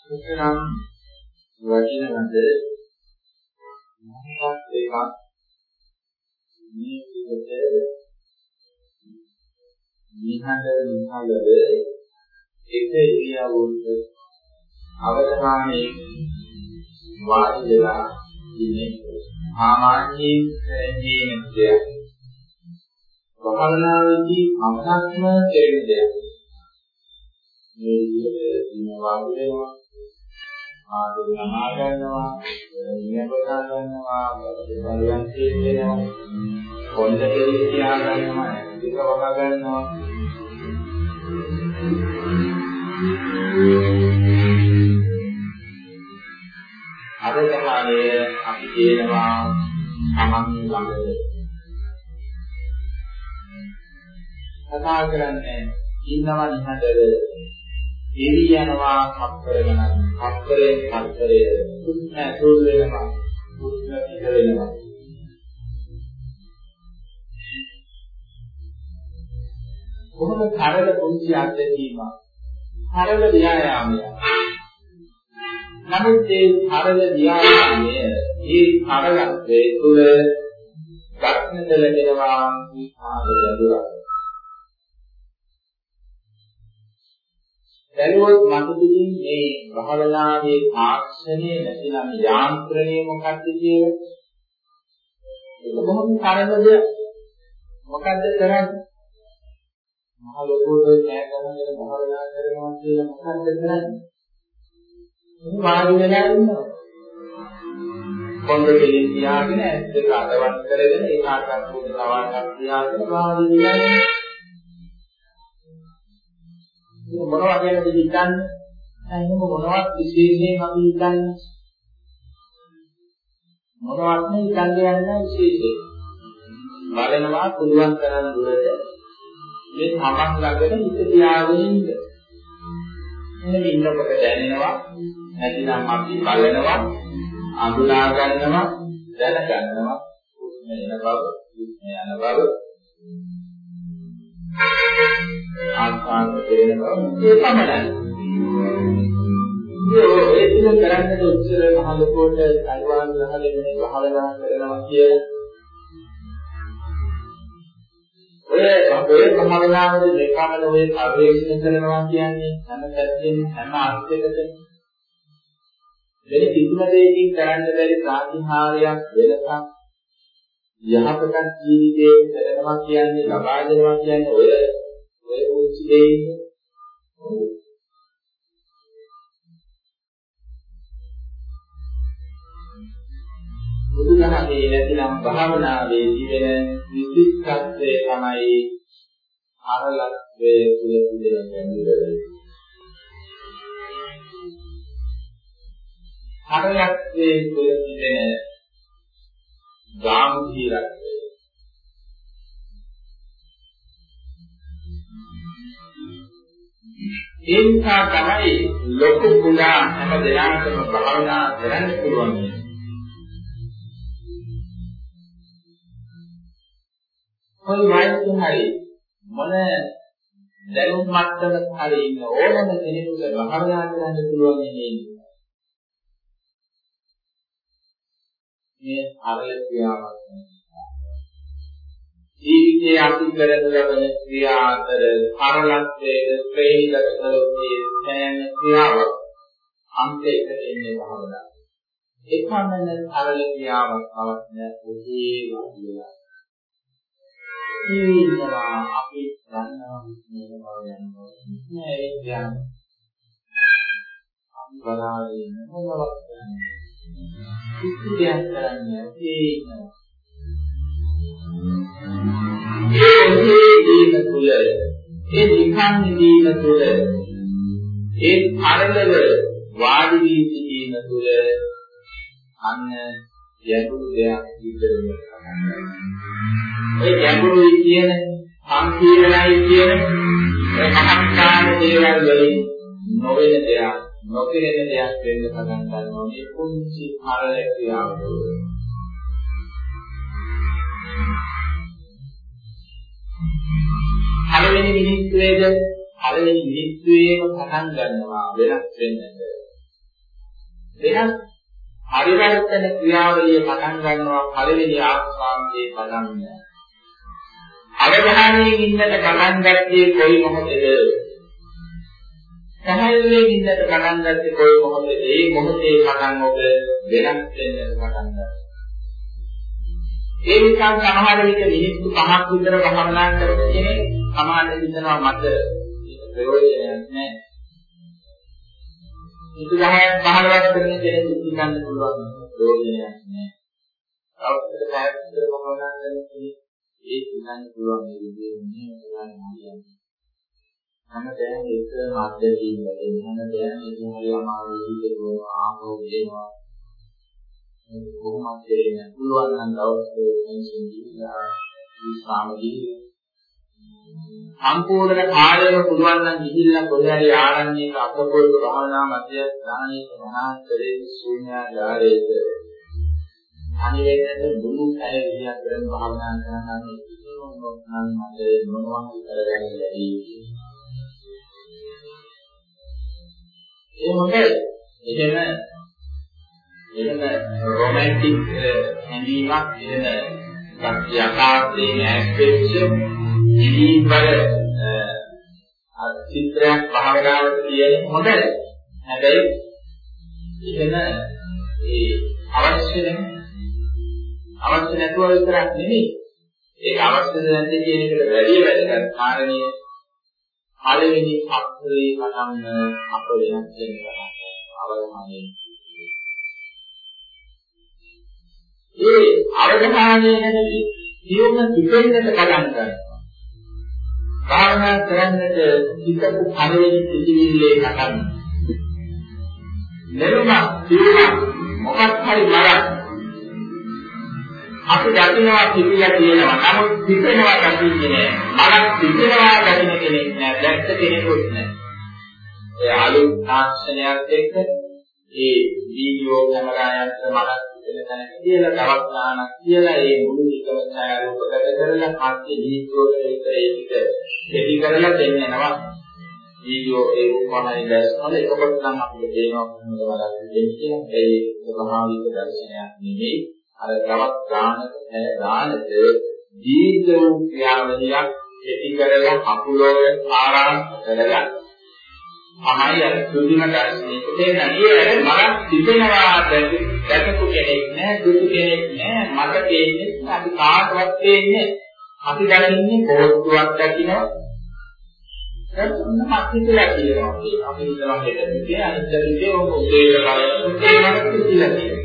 සුතරම් වචනවද මොහොතක් එකක් මේ විදිහට නිහඬ නිහඬව එක ඉරියව්වක අවධානයේ වාඩි වෙලා ඉන්නේ සාමාන්‍යයෙන් කරන්නේ දෙයක්. භාවනාවේදී අමතක්ම කෙරෙන දෙයක්. මේ විදිහට දින වාඩි වෙනවා ආදී නමා ගන්නවා නියපතා ගන්නවා පරිවර්තී වෙනවා කොණ්ඩ කෙරි තියා ගන්නවා ඒක වහා ගන්නවා අද සමානයේ අපි කියනවා තමන් ළඟ. කතා කරන්නේ ඉන්නවා නිහඬව එවි යනවා සම්පරගෙන සම්පරයෙන් සම්පරය කුෂ්ණ ඇතුල් වෙනවා කුෂ්ණ පිට වෙනවා. කොහොමද කරල පුංචි අත්දැකීම කරල ව්‍යායාමය නමුත් ඒ කරල ව්‍යායාමය ඒ කරලත්වයේ තුල දක්නට ලැබෙනවා මේ ආදරය බැලුවොත් මට පිටින් මේ භාවනාවේ තාක්ෂණය නැතිනම් යාන්ත්‍රණය මොකක්ද කියලා? ඒක බොහොම කරදද මොකද්ද කරන්නේ? මහ ලොකුවට නෑ කරගෙන භාවනා කරනවා කියලා මොකද්ද කරන්නේ? මේ වාඩි වෙලා ඉන්නවා? කොණ්ඩ දෙලින් තියාගෙන ඇස් දෙක අතවත් කරගෙන ඒකාකාර කුඩ තවාටක් තියාගෙන වාඩි වෙලා ඉන්නවා මොනවා ගැනද හිතන්නේ? එහෙනම් මොනවත් විශේෂයෙන් අපි හිතන්නේ මොනවත් නේ හිතන්නේ යන්නේ විශේෂයෙන්. බලනවා පුළුවන් තරම් දුරට මේ තමන් ළඟට හිත තියාගෙන ඉන්න. එහෙනම් ඉන්නකොට දැනෙනවා නැතිනම් අපි බලනවා අඳුනා ගන්නවා දැනගන්නවා උස්ම එන බව උස්ම යන බව ආස්වාද දෙන බව ඒ පමණයි. ඒ දින කරන්නේ උත්තර මහ ලොකුවට කල්වාන් ගහගෙන භාවනා කරනවා කිය. ඔය ඔය භාවනාවේ දෙකමල ඔය පරිවේෂණ කරනවා කියන්නේ හැම පැත්තෙම හැම අර්ථයකටම වෙන කිසිම දෙයකින් කරන්න බැරි ප්‍රාතිහාරයක් වෙනසක් යහපත ජීවිතේ කරනවා කියන්නේ ලබා දෙනවා කියන්නේ ඔය ඔය උච්ච දෙයින් බුදුදහමේ නැතිනම් භාවනාවේ තිබෙන විශිෂ්ටත්වය තමයි අරලත්වයේ තුල තිබෙන ගැඹුර. අරලත්වයේ තුල තිබෙන ගාම්භීරත්වය ඒ නිසා තමයි ලොකු කුඩා හැම දෙනාටම භාවනා කරන්න පුළුවන්. කොයි වයසින් හරි මොන දැනුම් මට්ටමක හරි ඉන්න ඕනම කෙනෙකුට භාවනා කරන්න පුළුවන් නේ. මේ අරල ක්‍රියාවක් ජීවිතයේ අපි කරන ලබන ක්‍රියා අතර සරලත්වයේ ප්‍රේණිගත කළොත්යේ සෑම ක්‍රියාවක් අන්තයකට එන්නේ භාවනාව. එකමන සරල ක්‍රියාවක් අවශ්‍ය ඔහේ වදිලා. ඉන්නවා අපි ගන්නවා මේවා යනවා නෑ ඒ කියන්නේ අපි බලාගෙන මොනවත් කරන්නේ කිසි දෙයක් කරන්නේ නැහැ ඒ දීන තුල ඒ නිකන් දීන තුල ඒ පරලව වාඩි වී සිටීම තුල අන්න ගැඹුරු දෙයක් ඉදිරියට ඒ ගැඹුරුයි කියන සම්පීර්ණයි කියන ඒ මහත්කාර දේවල් වලින් නොවන දෙයක් නොකිරෙන දෙයක් වෙන්න පටන් ගන්නවා මේ කුංචි පරල ක්‍රියාව. පළවෙනි මිනිත්තුවේද පළවෙනි මිනිත්තුවේම පටන් ගන්නවා වෙනස් වෙන්නට. වෙනස් පරිවර්තන ක්‍රියාවලිය පටන් ගන්නවා පළවෙනි ආස්වාදයේ පටන් ගන්න. අවධානයෙන් ඉන්නට පටන් ගත්තේ කොයි මොහොතේද? සහයයෙන් ඉන්නට පටන් ගත්තේ කොයි මොහොතේද? ඒ මොහොතේ පටන් ඔබ වෙනස් වෙන්නට පටන් ගන්නවා. ඒ නිසා සමහර විට මිනිත්තු 5ක් විතර භාවනා කරන කෙනෙක් සමහර හිතනවා මට ප්‍රයෝජනයක් නැහැ. මිනිත්තු 10ක් 15ක් කරන කෙනෙක් හිතන්න පුළුවන් ප්‍රයෝජනයක් නැහැ. අවුරුදු 10ක් විතර භාවනා කරන කෙනෙක් ඒ හිතන්න පුළුවන් මේ විදිහේ නේ කියන්නේ. හැමදේම එක මාධ්‍යයෙන් වැඩෙන හැමදේම ඉතින් අමාරුයි කියලා ආපෝ වෙනවා. කොහොමද දෙන්න පුළුවන් නම් දවසේ ටෙන්ෂන් දීලා විස්රාම දීලා සම්පූර්ණ කාලයම පුළුවන් නම් ගිහිල්ලා කොහේ හරි ආරණ්‍යයක අතපොල් භාවනා මධ්‍යස්ථානයේ මනාන්තරයේ ශූන්‍යාගාරයේද අනිවෙන්නට මුළු කය විදියක් කරන් භාවනා කරනවා නම් මට මොනවා කරගන්න ලැබී ඒ මොකද එහෙම එහෙම රොමැන්ටික් හැඟීමක් එහෙම යථාර්ථයෙන් ඈත්වෙච්ච ඉලිවල චිත්‍රයක් භාවනාවට කියන හොඳයි. හැබැයි එහෙම ඒ අවශ්‍ය නැහැ. අවශ්‍ය නැතුව විතරක් නෙමෙයි. ඒක අවශ්‍ය නැති කියන එකට වැඩි වැදගත් කාරණේ පළවෙනි අක්ෂරේ පටන් අප වෙනස් වෙනවා. අවධානය ඒ අවධානය නැති සියුම් පිටෙන්නට පටන් ගන්නවා. භාවනා කරන්නට හිතපු පළවෙනි පිටිවිල්ලේ පටන් නෙරුම සියුම් මොකක් හරි මරක් අපි දකින්නවා පිටිලා තියෙනවා. නමුත් පිටෙනවා දකින්නේ නැහැ. මරක් පිටෙනවා දකින්න කෙනෙක් නැහැ. දැක්ක කෙනෙකුත් නැහැ. ඒ අලුත් තාක්ෂණයත් එක්ක ඒ වීඩියෝ කැමරායන්ට මරක් වෙන තැනක කියලා තවත් ඥානක් කියලා ඒ මුළු එකම ඡායාරූපගත කරලා පස්සේ දීප්‍රෝල එක ඒක දෙවි කරලා දෙන්නනවා වීඩියෝ ඒ රූපමයි දැක්කම එතකොට නම් අපිට තේරෙනවා මොනවද බලන්නේ කියන්නේ ඒ ස්වභාවික දර්ශනයක් නෙමෙයි අර තවත් ගානක ගානක දීර්ඝ වූ ක්‍රියාවලියක් දෙවි කරලා කකුලෝය ආරාම කරලා තමයි අර සුදුම දර්ශනයක තේරෙන්නේ මරක් තිබෙනවා දැකපු කෙනෙක් නෑ දුටු කෙනෙක් නෑ මට තේන්නේ අපි කාටවත් තේන්නේ අපි දකින්නේ පොරොත්තුවක් දකින්නවා එතකොට මත් හිතලා කියනවා අපි හිතනවා හෙටදී අනිත් දේ ඔබ උදේ කරලා කියලා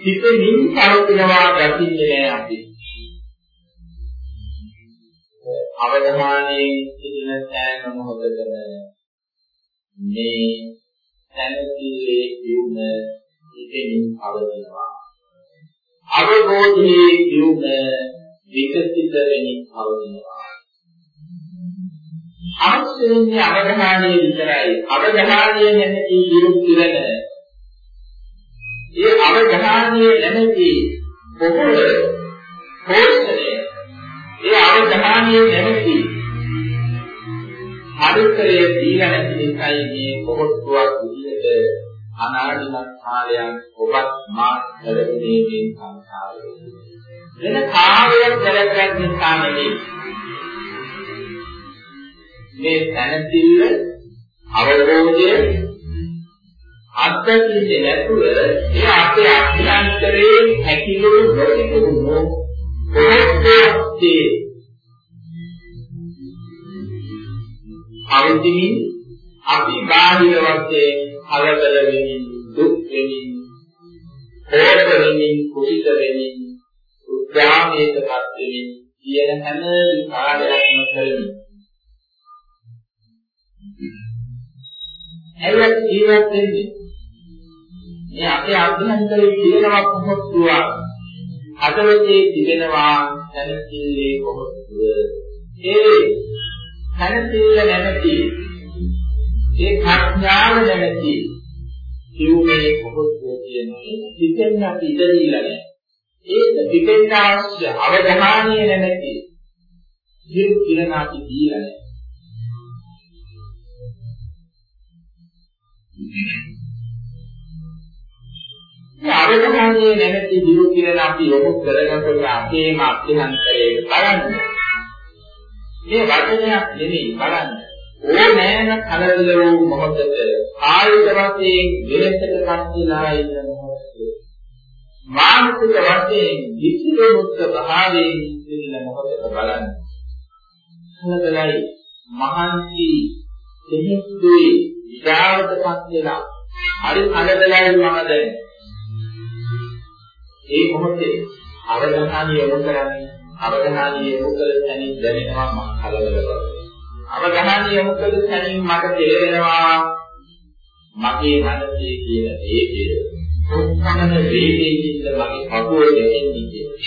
හිතෙමින් පවතිනවා දකින්නේ නෑ අපි. අවධානයේ සිටින සෑම මොහොතකම මේ සැනසීමේ යුම ඉතින් අවදිනවා අවබෝධයේ යුම විකසිත වෙමින් අවදිනවා අවශ්‍යන්නේ අවධානයේ විතරයි. අවධානයේ නැති යුම් පිරන ඒ අවධානයේ නැති පොහොර පෝෂණය. ඒ අවධානයේ නැති හරිතරේ දීලා නැති නිසායි මේ පොහොත්තුවක් විදිහට අනාදිමත් කාලයක් ඔබත් මා කරන්නේ මේ සංසාරේ. වෙන කාර්යයක් කරගන්න නිසා නෙවෙයි. මේ තනතිල්ල අවබෝධය අත්දැකීමේ නැතුව ඒ අපේ අභ්‍යන්තරයේ හැකිලු නොතිබුණු පොහොත්තුවේ අවදිමින් අපි බාහිර වශයෙන් කලබල වෙමින් දුක් වෙමින් හේත වෙමින් කුසිත වෙමින් උද්‍යාමයටපත් වෙමින් කියන හැම විකාරයක්ම කරමින් ඇවිත් ජීවත් වෙන්නේ මේ අපේ අභ්‍යන්තරයේ තියෙනවා කොහොත්තුවා අදවතේ තිබෙනවා දැනකිල්ලේ කොහොත්තුව ඒ සැලසීම නැති ඒ ප්‍රඥාව නැති කිව්වේ කොහොමද කියන්නේ පිටෙන් අපි ඉඳලා නැහැ ඒක පිටෙන් අවශ්‍ය අවධානය නැති ජීව පිරණාති දීලා නැහැ අවධානය නැති ජීව පිරණ අපි යොමු කරගන්න අපේම අධ්‍යයනයේ බලන්නේ. මේ වචනයක් නෙමෙයි බලන්න. ඕනෑම කලබල වූ මොහොතක ආයුධ වශයෙන් විරසකපත් වෙලා ඉන්න මොහොතක මානසික වශයෙන් විචිතමුක්ත භාවයෙන් ඉන්න මොහොතක බලන්න. කලබලයි මහන්සි දෙහිස්තුයි විචාරකපත් වෙලා හරි කලබලයි මම දැන් ඒ මොහොතේ අවධානය යොමු කරන්නේ අවධානය යොමු කළ තැනින් දැනෙනවා මම කලබල බව. අවධානය යොමු කළ තැනින් මට තේරෙනවා මගේ මනසේ කියන දේකේ උත්සන්න වේදේකින්ද මගේ කකුල දෙන්නේ කියලා.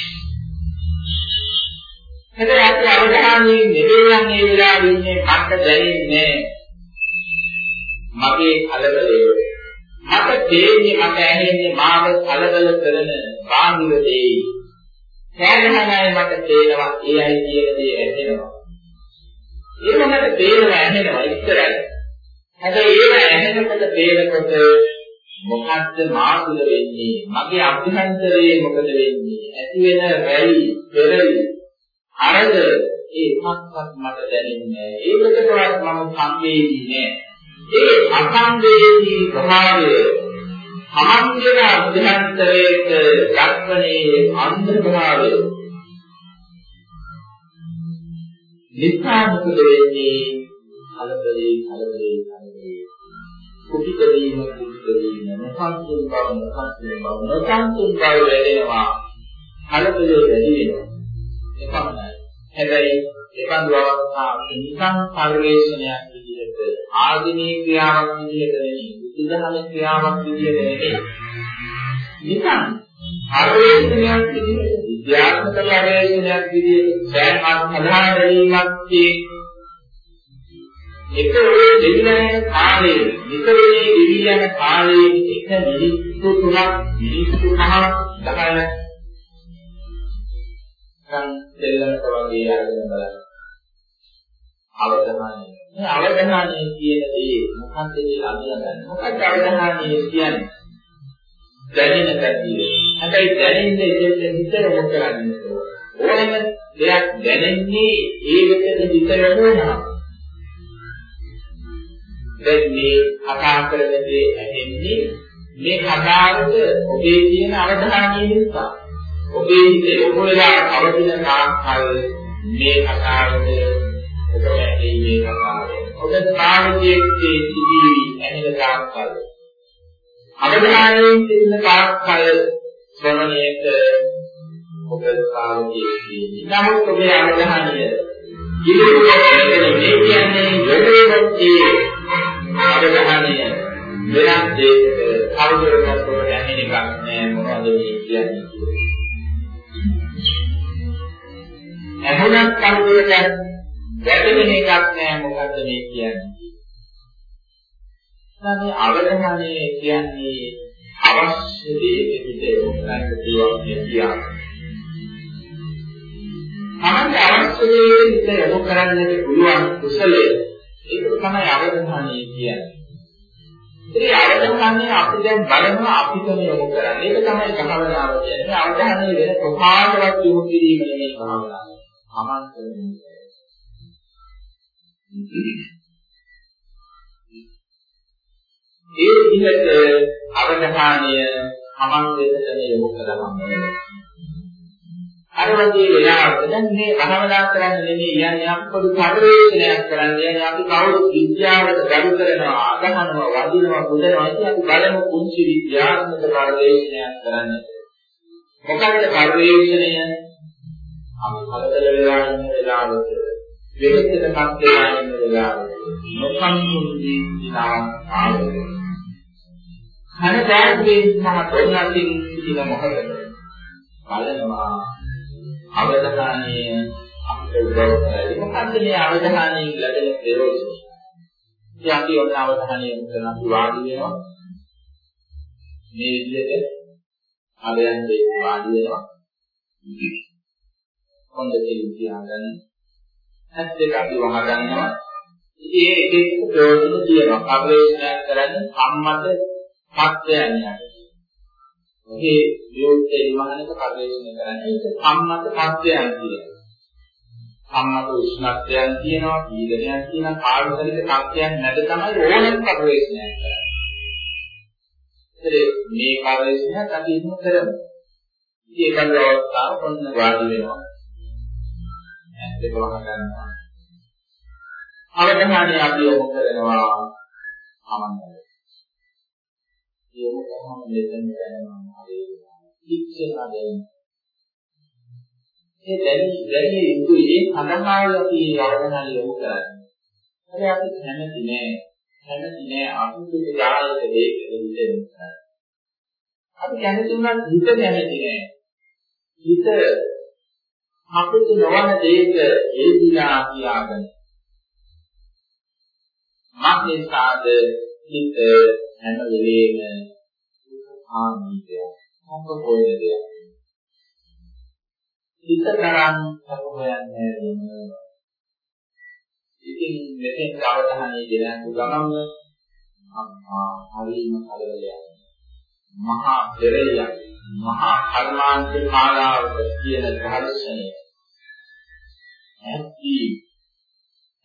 හැබැයි අපි අවධානයේ නෙවෙයි යන්නේ වෙලාවෙ ඉන්නේ මට දැනෙන්නේ මගේ කලබලේ මට තේන්නේ මට ඇහෙන්නේ මාව කලබල කරන බාහිර දේ. සෑහෙනයි මට තේනවා ඒ අය කියන දේ ඇහෙනවා. ඒක මට තේරෙනවා ඇහෙනවා ඉස්සරහ. හැබැයි ඒක ඇහෙනකොට තේරෙනකොට මොකද්ද මාතුල වෙන්නේ? මගේ අභ්‍යන්තරයේ මොකද වෙන්නේ? ඇති වෙන වැලි, පෙරලි, අරද ඒ එකක්වත් මට දැනෙන්නේ නැහැ. ඒකකටවත් මම සම්වේදී නෑ. ඒ අසංවේදී භාවය සමන්දන අභ්‍යන්තරයේට දක්වනේ අන්ධ භාවය. නිසා මොකද වෙන්නේ? කලබලේ කලබලේ කලබලේ. කුපිත වීම කුපිත වීම නොසන්සුන් බව නොසන්සුන් බව නොසන්සුන් බව වැඩෙනවා. කලබලේ වැඩි වෙනවා. එපමණයි. හැබැයි එබඳු අවස්ථාවක නිකන් පරිවේශනයක් විදිහට ආධිනී ක්‍රියාවක් විදිහට නෙමෙයි බුදුදහම ක්‍රියාවක් විදිහට නෙමෙයි නිකන් පරිවේශනයක් විදිහට විද්‍යාත්මක පරිවේශනයක් විදිහට සෑම අධහාර වීමක් එක ඔය දෙවියන් කාලයේ විතරේ දෙවියන් කාලයේ එක මිනිත්තු තුනක් මිනිත්තු පහක් දහන නිකන් දෙල්ලකට වගේ අරගෙන බලන්න. අවධානය. මේ අවධානය කියන දේ මොකක්ද කියලා අඳුනගන්න. මොකක්ද අවධානය කියන්නේ? දැනෙන පැතිය. හැබැයි දැනෙන්නේ දෙන්න හිතර මොකද කරන්නේ? ඕනම දෙයක් දැනෙන්නේ ඒකට හිතර වෙනවා. දැන් මේ කතා කරන දේ ඇහෙන්නේ මේ කතාවට ඔබේ තියෙන අවධානය නිසා. ඔබේ හිතේ ඔබලා අවදින තාක්කල් මේ කතාවද ඔබ ඇහි මේ කතාව. ඔබ සාහිත්‍යයේ තිබී ඇහෙන තාක්කල් අවධානයෙන් ඉන්න තාක්කල් ශ්‍රවණයට ඔබ සාහිත්‍යයේ නමුත් ඔබේ අවධානය ඉදිරියට මේ කියන්නේ යොදවන්නේ අවධානය වෙනත් දෙයකට කවුරුරකට ඇහෙන එකක් නෑ මොනවද මේ කියන්නේ ඇහුණත් කවුරුට වැටෙන එකක් නෑ මොකද්ද මේ කියන්නේ. නැත්නම් අවධානය කියන්නේ අවශ්‍ය දෙයකට යොමු කරන්න පුළුවන් කියන තමයි අවශ්‍ය දෙයකට යොමු කරන්නට පුළුවන් කුසලය. ඒක තමයි අවධානය කියන්නේ. ඒ අවධානය අපි දැන් බලනවා අපිටම යොමු කරන්නේ. ඒක තමයි භාවනාව කියන්නේ. අවධානය වෙන කොහාටවත් යොමු කිරීම නෙමෙයි භාවනාව. සමන්තන ඒ විදිහට අවධානය සමන් වෙනතන යොමු කළාම අර වගේ වෙලාවක දැන් මේ භවනා කරන්න නෙමෙයි යන්නේ අපි පොදු පරිවේශනයක් කරන්නේ යන්නේ අපි කවුරු විද්‍යාවට ගරු කරනවා අගහනවා වදිනවා බුදනවා ඉතින් අපි බලමු කුංචි විද්‍යාත්මක පරිවේශනයක් කරන්න. මොකක්ද පරිවේශනය? අපි කලබල වෙලා ඉන්න වෙලාවට වෙහෙසටපත් වෙලා ඉන්න වෙලාවට නොසන්සුන්දී දිනා ආවද හරදාගේ මහ තොරණකින් සිටින මොහොතේ බලනවා අවධානය අපිට උදව් කරයි මොකද්ද මේ අවධානයෙන් ලැබෙන ප්‍රයෝජනය ඉතින් අපි ඔන්න අවධානය යොමු කරන වාඩි වෙනවා මේ විදිහට අවයන්ගේ වාඩි වෙනවා හොඳ දෙයක් තියාගන්න. ඇස් දෙක අපි වහ ගන්නවා. ඉතින් ඒ එක එක ප්‍රයෝජන තියෙනවා. පරිශ්‍රණය කරන්නේ සම්මත සත්‍යයන් යටි. මේ විමුක්තිය විමහනක පරිශ්‍රණය කරන්නේ ඒක සම්මත සත්‍යයන් කියනවා. සම්මත උෂ්ණත්වයන් කියනවා, පීඩනයක් කියනවා, කාර්යතලික සත්‍යයන් නැද තමයි ඕනෙත් පරිශ්‍රණය කරන්නේ. ඒත් මේ පරිශ්‍රණයක් අපි ඉන්න කරමු. ඉතින් ඒකේ අවස්ථාව කොන්න වාඩි වෙනවා. ඇත්තටම ගන්නවා. අවධානය අපි යොමු කරනවා අමන්නල. යොමු කරාම මෙතන දැනෙනවා හරි ඉච්ඡා දැනෙන. ඒ දැනි දැනි යුතුයි සඳහායි අපි අවධානය යොමු කරන්නේ. හරි අපි කැමති නෑ. කැමති නෑ අසුසුක ජාලක දෙයකට හිතෙන්න. අපි කැමති වුණත් හිත කැමති නෑ. හිත අපිට නොවන දෙයක ඒදිලා කියාගෙන මානසිකාද හිත හැම වෙලේම ආනීය මොකද හොයන දෙයක්. හිත තරම් අප හොයන්නේ වෙන ඉතින් මෙතෙන් අවධානය දෙනකු ගමම අම්මා හරිම කලබලයක් මහා පෙරලියක්. මහා කර්මාන්ත මාලාවක කියන දර්ශනය ඇති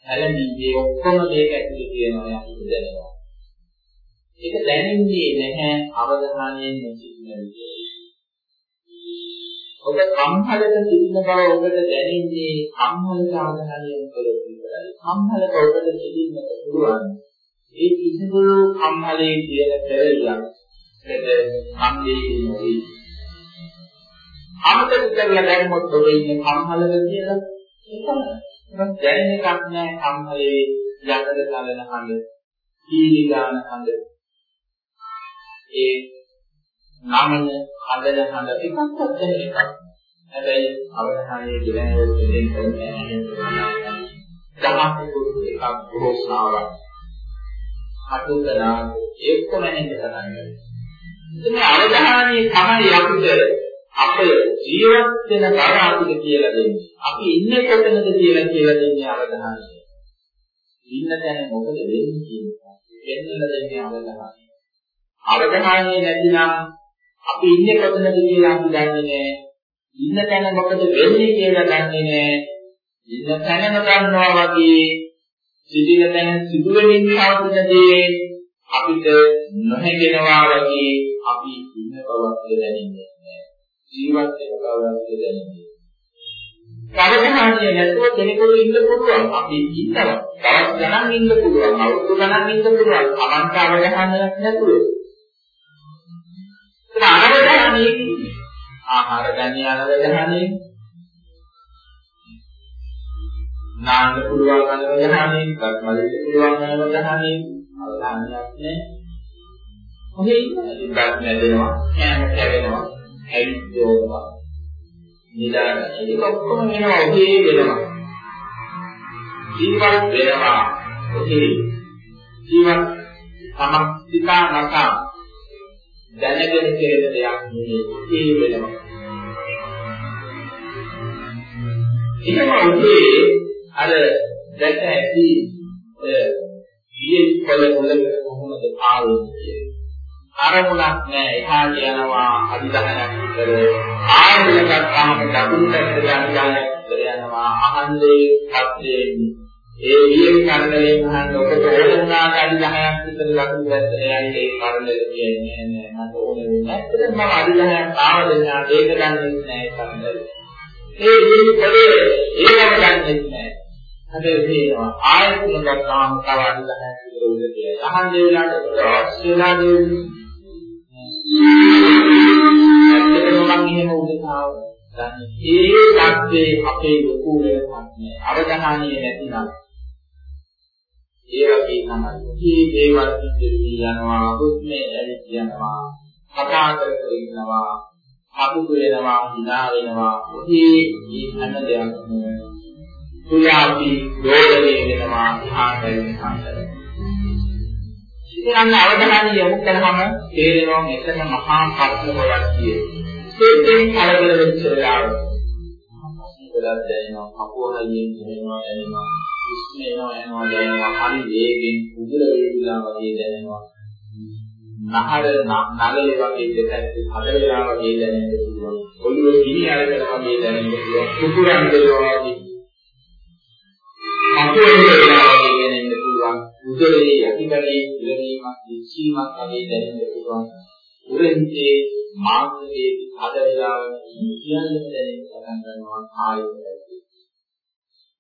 හැලමිගේ ඔක්කොම මේක ඇතුලේ තියෙනවා අපිට දැනෙනවා. ඒක දැනෙන්නේ නැහැ අවධානයෙන් සිටින විදිහට. ඔබ සම්හලක සිටින බව ඔබට දැනෙන්නේ සම්හලක අවධානයෙන් කරොත් විතරයි. සම්හලක ඔබට සිටින්නට පුළුවන්. ඒ කිසිදු සම්හලේ කියන පෙරලියක් එද සම්දේශී නොවේ. අමතක කරලා දැම්මොත් ඔබ ඉන්නේ සම්හලක කියලා ඒකම මම දැනෙන එකක් නෑ සම්මලේ යකඩ කලන හඳ, කීලි ගාන හඳ. ඒ නමන හදන හඳ එකක්වත් දැනෙන එකක්. හැබැයි අවධානයේ දිනවල දෙයෙන් කරන්නේ දහස් එකක් ගෝසාවක්. හතුතනා එක්කම නෙන්න කරන්නේ. ඉතින් අවධානයේ තමයි අපිට අප ජීවත් වෙන බව අපිට කියලා දෙන්නේ. අපි ඉන්නේ කොතනද කියලා කියලා දෙන්නේ අවධානය. ඉන්න තැන මොකද වෙන්නේ කියන එක. වෙන්නල දෙන්නේ අවධානය. අවධානය නැතිනම් අපි ඉන්නේ කොතනද කියලා අපි දන්නේ නැහැ. ඉන්න තැන මොකද වෙන්නේ කියලා දන්නේ නැහැ. ඉන්න තැනම දන්නවා වගේ සිටින තැන සිදුවෙමින් පවතිනදී අපිට නොහැගෙනවා වගේ අපි ඉන්න බවක් දැනෙන්නේ ජීවත් වෙන බවක් දැනෙන්නේ. කවදාහානිය නැතුව කෙනෙකුට ඉන්න පුළුවන්. අපි ඉන්නවා. දවස් ගණන් ඉන්න පුළුවන්. අවුරුදු ගණන් ඉන්න පුළුවන්. අමන්ත අවධානයක් නැතුව. ඒක අනවධානයේ ආහාර ගන්නේ අනවධානයේ නාන්න පුළුවන් අනවධානයේ, ගත්මලෙන්න පුළුවන් අනවධානයේ අවධානයක් නැහැ. ඔහේ ඉන්න ඉන්නත් නැදෙනවා, කෑම කැවෙනවා. ඇවිද්දෝනවා. නිදාගන්න. ඒක ඔක්කොම වෙනවා ඔහේ වෙනවා. ජීවත් වෙනවා. ඔහේ ජීවත් සමස්තිකා නැතා දැනගෙන කෙරෙන දෙයක් නෙවෙයි. ඔහේ වෙනවා. එහෙම ඔහේ අර දැක ඇති ඔය ඊයේ පොළ පොළ කොහොමද ආවේ කියන්නේ අරමුණක් නෑ එහාට යනවා අදිදහනක් විතර ආයෙත් ගත්තාම දකුණට යනවා විතර යනවා. අහන්නේ සත්‍යයෙන්. ඒ වියෙන් කරදලේ මහන්න ඔබට ඕන වුණාට අදිදහනක් විතර දකුණු පැත්තට යන්නේ ඒ කරදල කියන්නේ නෑ මට ඕන වෙන්නේ ඇත්තටම මම අදිදහනක් ආවද නෑ ඒක දන්නේ නෑ කරදල ඒ වියෙන් පොලේ ඒකම දන්නේ නෑ හැබැයි තේනවා ආයෙත් ගත්තාම තව අදිදහනක් විතර උදේ කියලා. අහන්නේ වෙලාවට අවශ්‍ය වෙලා දෙන්නේ ඇත්තටම මම එහෙම උදෙසාව දන්නේ. ඒ தත්ත්වේ අපේ ලොකු වෙනසක් නෑ. අවධානය නැතිනම් ඒ වගේ තමයි. මේ දේවල් සිද්ධ යනවා, හුස්මේ ඇවිත් යනවා, කතා කර කර ඉන්නවා, අකුතු වෙනවා, hina වෙනවා. ඔහේ මේ හැම දෙයක්ම තුලාපි යෝගනේ වෙනවා, ඉහාට වෙනවා. ඉතින් අන්න අවධානය යොමු කරාම තේරෙනවා මෙතන මහා ප්‍රශ්න ගොඩක් තියෙනවා. ඒකෙන් කලබල වෙච්ච වෙලාව. ගොඩක් දැනෙනවා, කපුව හයියෙන් දැනෙනවා, දැනෙනවා. උස්ම එනවා යනවා දැනෙනවා. හරි වේගෙන් උදුර වේවිලා වගේ දැනෙනවා. නහර නගලේ වගේ දෙයක් හද වෙලා වගේ දැනෙන්න පුළුවන්. ඔළුව ගිනි අරගෙන වගේ දැනෙන්න පුළුවන්. කුකුරන් දෙනවා වගේ. අපේ වෙලා වගේ දැනෙන්න පුළුවන්. උදරේ යටිකඩේ පිළිවීමක් ඉස්සීමක් වගේ දැනෙන්න පුළුවන් උරෙන්සේ මාංශයේ හද වෙලා කියන්න දැනෙන්න පටන් ගන්නවා කායික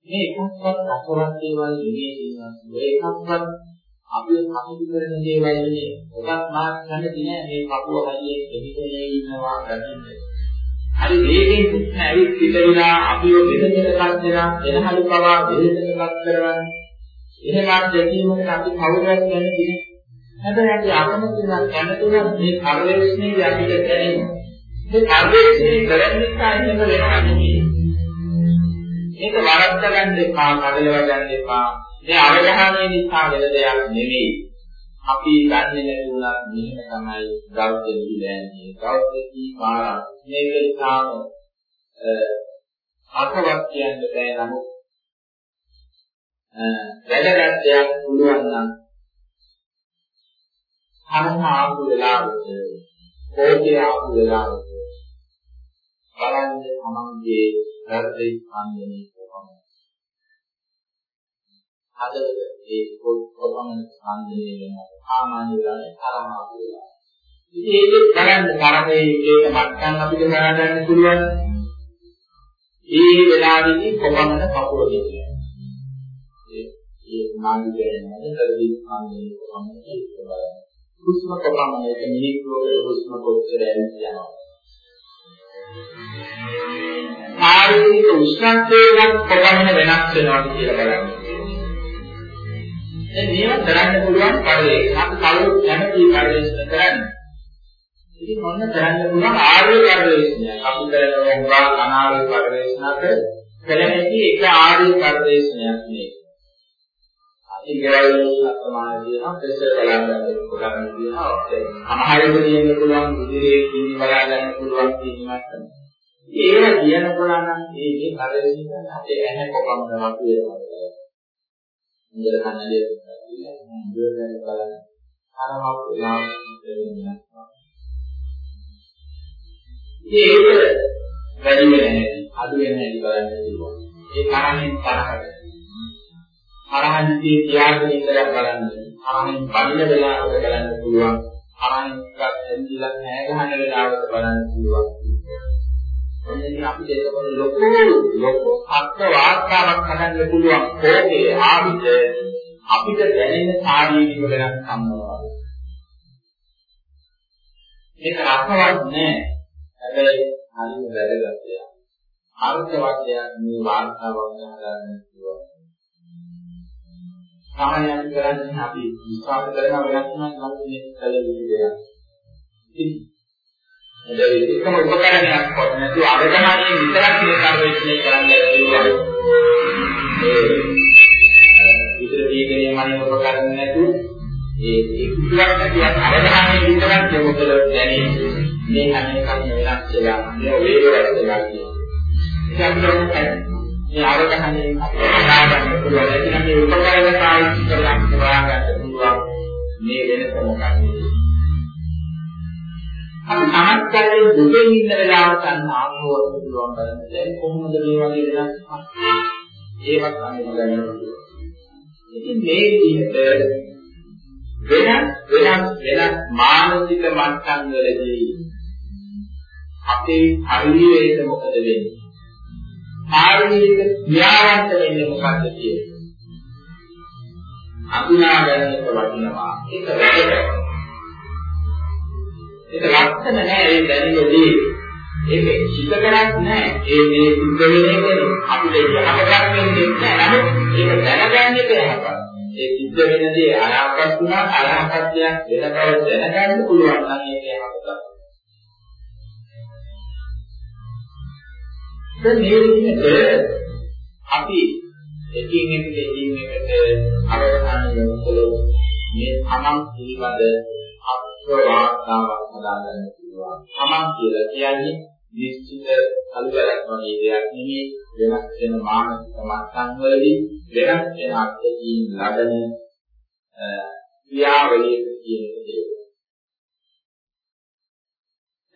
මේ එකක්වත් අසරත් දේවල් නෙමෙයි කියනවා. මේ එකක්වත් අපි කටයුතු කරන දේවල් නෙමෙයි. එකක් මාත් ගන්නදී නෑ මේ කපුව හදියේ එහිතේ ඉන්නවා ගන්නේ. හරි වේගෙන් කුත් ඇවිත් පිටවිලා අපිව බෙදෙන්නටපත් වෙනා එනහළු පවා බෙදෙන්නටපත් කරවන්නේ. එහෙමත් දැකීමකට අපි කවුරුත් කියන්නේ නෑ. හැබැයි අපි අකමැතිනම් කැමතිනම් මේ පරිවේශණයේ අපිට දැනෙනවා. මේ පරිවේශණය කරන්නේ කායික වෙනවා නෙමෙයි. මේක වරද්ද ගන්න එපා, කඩලව ගන්න එපා. මේ අවධානය නිසා වෙන දෙයක් නෙමෙයි. අපි දන්නේ නැතුණත් මෙහෙම තමයි ගෞතම දිලන්නේ. ගෞතමී පාරා මේක ඉතාම අර්ථවත් කියන්න බෑ නමුත් වැඩගත් දෙයක් පුළුවන් නම් අරම ආපු වෙලාවට කෝපය ආපු වෙලාවට බලන්න තමන්ගේ හෘදේ ස්පන්දනය කොහොමද? හදවත ඒ කොහොමද ස්පන්දනය වෙනවා? සාමාන්‍ය වෙලාවේ තරහා වෙනවා. ඉතින් ඒක බලන්න තරහේ ඒක මට්ටම් අපිට හොයාගන්න පුළුවන්. ඒ වෙලාවේදී කොහොමද කපුව දෙන්නේ? ඒ ඒ මානසිකයෙන් හෘදේ ස්පන්දනය කොහොමද ඒක බලන්න. හුස්ම කොහොමද ඒක මිනිත්තුවක හුස්ම කොච්චර යනවා? ශාරීරික උෂ්ණත්වයෙන් කොපමණ වෙනස් වෙනවද කියලා බලන්න. දැන් මේවා කරන්න පුළුවන් පරිවේශන. අපි කවුරුත් කැමති පරිවේශන කරන්න. ඉතින් මොන කරන්න පුළුවන් ආර්ය පරිවේශනයක්. අපි කරන උගා අනාර්ය පරිවේශනක කරන්නේ එක ආර්ය පරිවේශනයක් නේ. අපි ගෙවල් සමාන කියනවා ප්‍රෙෂර් බලන්න පුළුවන් කියනවා. සමහරවිට කියන්න පුළුවන් උදිරේ කිනි බලා ගන්න පුළුවන් කියනවත් තමයි. ඒව කියනකොට නම් මේ මේ පරිදි කරන අපේ ඇහැ කොපමණ වතු වෙනවද? ඉන්දර කන්නදී ඉන්දර බලන්න. අරමක් වෙලා වෙනවා. ඒක වැඩි වෙන්නේ අඩු වෙන්නේ බලන්න පුළුවන්. ඒ තරහින් තරහට. තරහින්දී තියාගෙන ඉඳලා බලන්න. තරහින් බඳින වෙලාවක බලන්න පුළුවන්. තරහින් එකක් ඇඳිලා නෑ ගහන වෙලාවක බලන්න පුළුවන්. එන්නේ අපිට එතකොට ලොකු ලොකු අර්ථ වාර්තාවක් හදන්න පුළුවන් කෝපේ ආවිත අපිට දැනෙන ශාරීරික වෙනස් සම්මවා. මේක රසවත් නෑ. හැබැයි හරිම වැදගත් දෙයක්. අර්ථවත් දෙයක් මේ වාර්තාවක් හදාගන්න පුළුවන්. සාමාන්‍යයෙන් කරන්නේ අපි විශ්වාස කරන වෙනස් නම් මේ කල යුතු දෙයක්. එකම උපකරණයක් කොට නැතු අරගමන්නේ විතරක් මේ පරිශ්‍රණය කරන්න පුළුවන්. ඒ විතර දීගෙන යන උපකරණ නැතු ඒ කිසිවක් නැති අරගමන්නේ විතරක් යොමුකල දැනේ. මේ හැම එකක්ම වෙනස් වෙලා මේ වේගවත් වෙලා කියනවා. මේ අරගමන්නේ හදාගන්න පුළුවන්. එතන මේ උපකරණ සාහිත්‍ය කරලා හොයාගන්න පුළුවන්. මේ වෙනස මොකක්ද? අපි සමස්තයෙන් දුකෙන් ඉන්න වෙලාවට අන්න ආනෝවන්න පුළුවන් බලන්න. දැන් කොහොමද මේ වගේ වෙනස් ඒවත් අන්නේ ගන්න ඉතින් මේ විදිහට වෙනස් වෙනස් වෙනස් මානසික මට්ටම් වලදී අපේ ශරීරයට මොකද වෙන්නේ? ශාරීරික ක්‍රියාවන්ට වෙන්නේ මොකද්ද කියන්නේ? අඳුනා ගන්නට වටිනවා. ඒක වැදගත්. ඒක ලක්ෂණ නෑ ඒ දැනෙන්නේ. ඒක හිතකරක් නෑ. ඒ මේ සිද්ධ වෙන එක අපිට යහපතක් වෙන්නේ නෑ. නමුත් ඒක දැනගන්නේ කොහොමද? ඒ සිද්ධ වෙන දේ අනාගත වුණා අනාගතයක් වෙන බව දැනගන්න පුළුවන් නම් ඒක යහපතක්. මේ විදිහට අපි එකින් එකට එකින් එකට අවධානය යොමු කළොත් මේ තමන් පිළිබඳ වාර්තාවක් හදාගන්න පුළුවන්. තමන් කියලා කියන්නේ නිශ්චිත අලුතක් වගේ දෙයක් නෙමෙයි වෙනස් වෙන මානසික මට්ටම් වලදී වෙනස් වෙන අත්දැකීම් ලබන ක්‍රියාවලියක කියන දේ.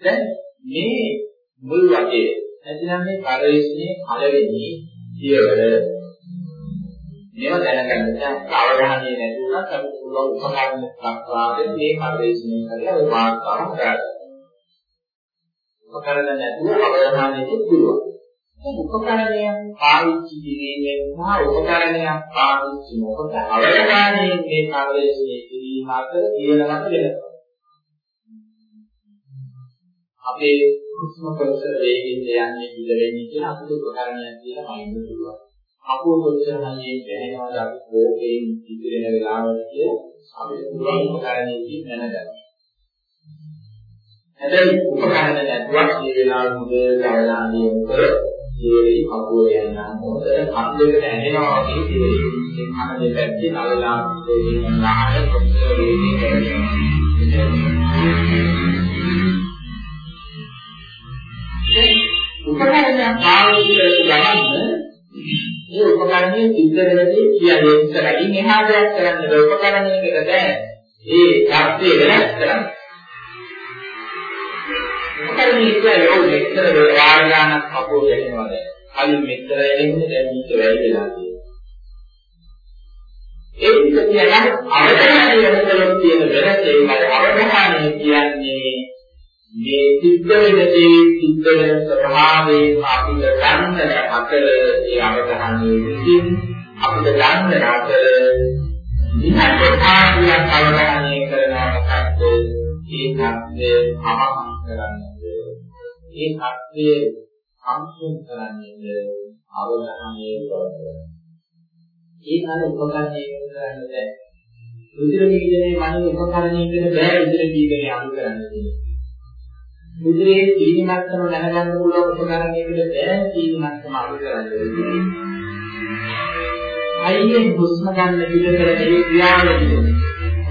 දැන් මේ මුල් වගේ නැතිනම් මේ පරිශ්‍රණයේ පළවෙනි පියවර මේව දැනගන්න දැන් අවධානය නැති වුණත් අපි පුළුවන් උපකරණ දක්වාගෙන මේ පරිශ්‍රණය කරලා ඒ වාර්තාව හදාගන්න. උපකරණ නැතුව අවධානයට පුළුවන්. දැන් උපකරණයක් පාවිච්චි කිරීමෙන් සහ උපකරණයක් පාවිච්චි නොකොට අවධානයෙන් මේ පරිශ්‍රණය කිරීම අතර තියෙනවට වෙනසක්. අපේ හුස්ම කොච්චර වේගෙන් යන්නේ පිට වෙන්නේ කියලා අපිට උපකරණයක් කියලා මයින්ඩ් පුළුවන්. අපෝ කොච්චර හයියෙන් දැනෙනවද අපි කෝපයෙන් ඉතිරෙන වෙලාවට කියලා අපිට පුළුවන් උපකරණයකින් දැනගන්න. හැබැයි උපකරණ නැතුව මේ වෙලාව මුදල් අවධානය කර ජීවිතය අපෝ යන මොකද අද්දෙකට ඇහෙනවා වගේ ජීවිතේ කන දෙපැත්තේ නලලා දෙන්නේ නැහැ කොච්චර වේගෙන් උපකරණයක් පාවිච්චි කරලා ගමන් මේ උපකරණයේ ඉතරදී කියන්නේ ඉස්සරහින් එහා දෙයක් කරන්න බෑ උපකරණයකට බෑ ඒ ශබ්දේ වෙනස් කරන්න උපකරණයේ කියන්නේ ඔය මෙතන වාරගානක් අපෝ යනවාද කලින් මෙතන එන්නේ දැන් ඊට වැඩි වෙලා තියෙනවා ඒ විදිහට කියන්නේ අවධානය යොමු කරලා තියෙන වෙනස ඒකට අවධානය කියන්නේ මේ සිද්ධ වෙන දේ සිද්ධ වෙන ස්වභාවයෙන් අපිට ගන්න අතර ඒ අවධානයේ විසින් අපිට ගන්න අතර විහත් කාර්යයක් අවධානය කරනවා මොකක්ද ඒ தත්ත්වය අමහන් කරන්නේ ඒ தත්ත්වය සම්පූර්ණ කරන්නේ අවධානයේ බව ඒ අර උපකරණය කරන්න බැහැ. උදිර කීදනේ මනින් උපකරණයකට බෑ උදිර කීදනේ අනු කරන්නේ. මුද්‍රේ සීනිමත්කම දැනගන්න පුළුවන් උපකරණයකට දැන් සීනිමත්කම අඩු කරන්නේ. අයියෙන් හුස්ම ගන්න පිළිතර මේ ක්‍රියාවලිය.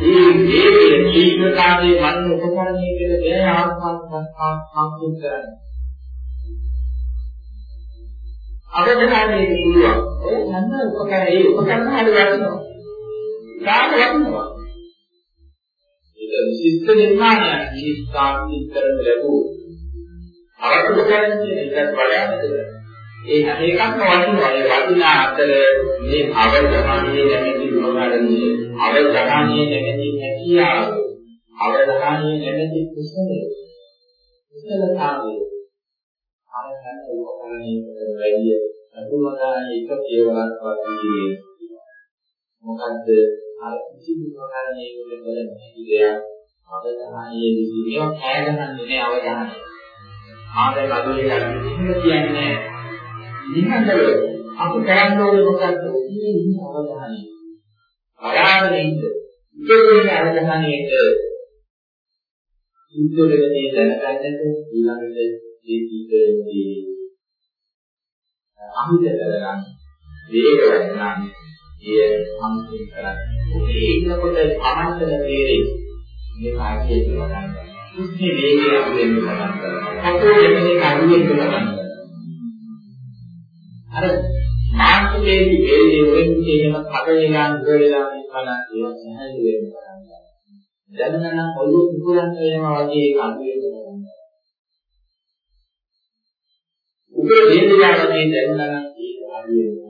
ඒ මේ තීව්‍රතාවයේ මන උපකරණයකට දැන් ආත්මක් සම්පූර්ණ කරන්නේ. අවධානයේ පුළුවන්. ඔය නන්න උපකරණ ඒ උපකරණ හරි වටිනවා. කාම වටිනවා. ඒක විශිෂ්ට නිර්මාණයක්. මේ සාර්ථක කරන ලැබුව. අවබෝධ කරගන්න එකත් වඩාමද ඒ හැම එකක්ම වටිනවා. ඒ වටිනා අතර මේ අවධානයේ නැමැති උපකරණයේ අවධානයේ නැමැති හැකියාව අවධානයේ නැමැති කුසලය කුසලතාවය ආයතන උපකරණයකට වැඩි අතුමදාන එක පියවරක් වගේ මොකද්ද අර කිසිදු උපකරණයකට කළ නොහැකි දෙයක් අවධානයේ විදිහේ කෑ ගහන්නේ නෑ අවධානය. ආදේ කඩේ ගන්න කියන්නේ නිහඬව අපි කරන්න ඕනේ මොකද්ද? මේ ඉන්න අවධානය. අරාගෙන ඉන්න. ඉතින් අවධානයේට ඉන්ද්‍රයනේ දැනගන්නට ඊළඟට ඒ පිටේදී අහිත කරගන්න වේගවත් නම් ඒ සම්පූර්ණ කරන්නේ. ඒ ඉන්නකොට අමන්තන තේරෙයි. මේ කාර්යය කියලා ගන්න. කුස්ති වේගය වෙන්න පටන් ගන්නවා. අපෝ දෙන්නේ කරුණේ කියලා ගන්න. අර මානසිකයේ වේගය වෙන කියන කඩේ ගන්න වෙලා මේ බලන්න ඒ සහය වෙන්න පටන් ගන්නවා. දැනගන්න ඔළුව කුකුලන් වෙනවා වගේ කඩේ වෙනවා. උදේ වේදිකාවනේ දැනගන්න ඒක හරියට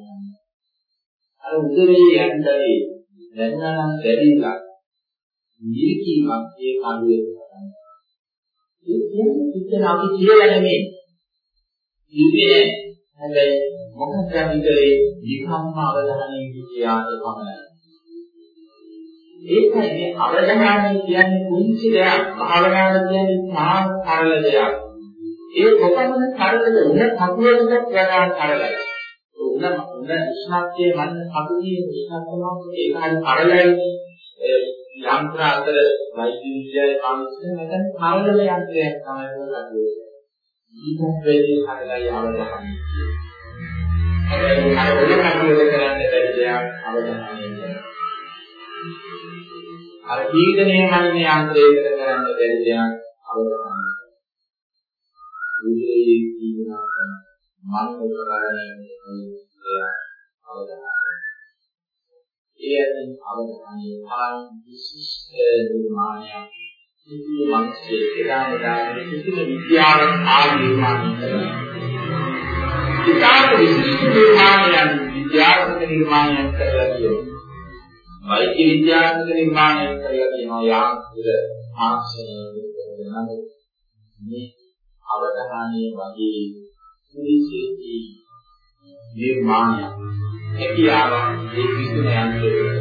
අර උදරේ යන්නදී දැනගන්න බැරිලා නිවිකීමක් ඒ කඩුවේ කරන්නේ. ඒ කියන්නේ පිටන අපි කියලා නෙමෙයි. ඉන්නේ හැබැයි මොකක්ද විතරේ විකම්ම අවධානයේ කියාද පමණයි. ඒකයි මේ අවධානය කියන්නේ කුංචි දෙයක්, භාවනාව කියන්නේ තාම සරල දෙයක්. ඒ කොපමණ සරලද උන කකුලකට වඩා සරලයි. උන උන උෂ්ණත්වයේ මන්න කටුවේ උෂ්ණත්වම ඒක හරි පරලයි යන්ත්‍ර අතර වෛද්‍ය විද්‍යාවේ පාවිච්චි කරන නැත්නම් සරල යන්ත්‍රයක් තමයි ලකුවේ. ඊටත් වෙලේ හදලා අවධානය. හැබැයි අර උන කටුවේ කරන්න බැරි දෙයක් අවධානය. අර පීඩනය මන්නේ යන්ත්‍රයකට කරන්න බැරි දෙයක් අවධානය. උදේ කියනවා මම උපකරණයේ අවදානය. ඒ ඇතින් අවදානයේ තරම් විශිෂ්ට නිර්මාණයක්. කිසි මනුස්සයෙක් එදාමදානේ කිසිම විද්‍යාවක් ආනිර්මාණය කරනවා. ඉතාලි විශිෂ්ට නිර්මාණයන් විද්‍යාත්මක නිර්මාණයක් කරලා තියෙනවා. වෛද්‍ය විද්‍යාත්මක නිර්මාණයක් කරලා තියෙනවා යාන්ත්‍ර ආක්ෂණය නම් මේ අවධානයේ වගේ සුවිශේෂී නිර්මාණයක් හැකියාවක් ඒ කිසිම යන්ත්‍රයක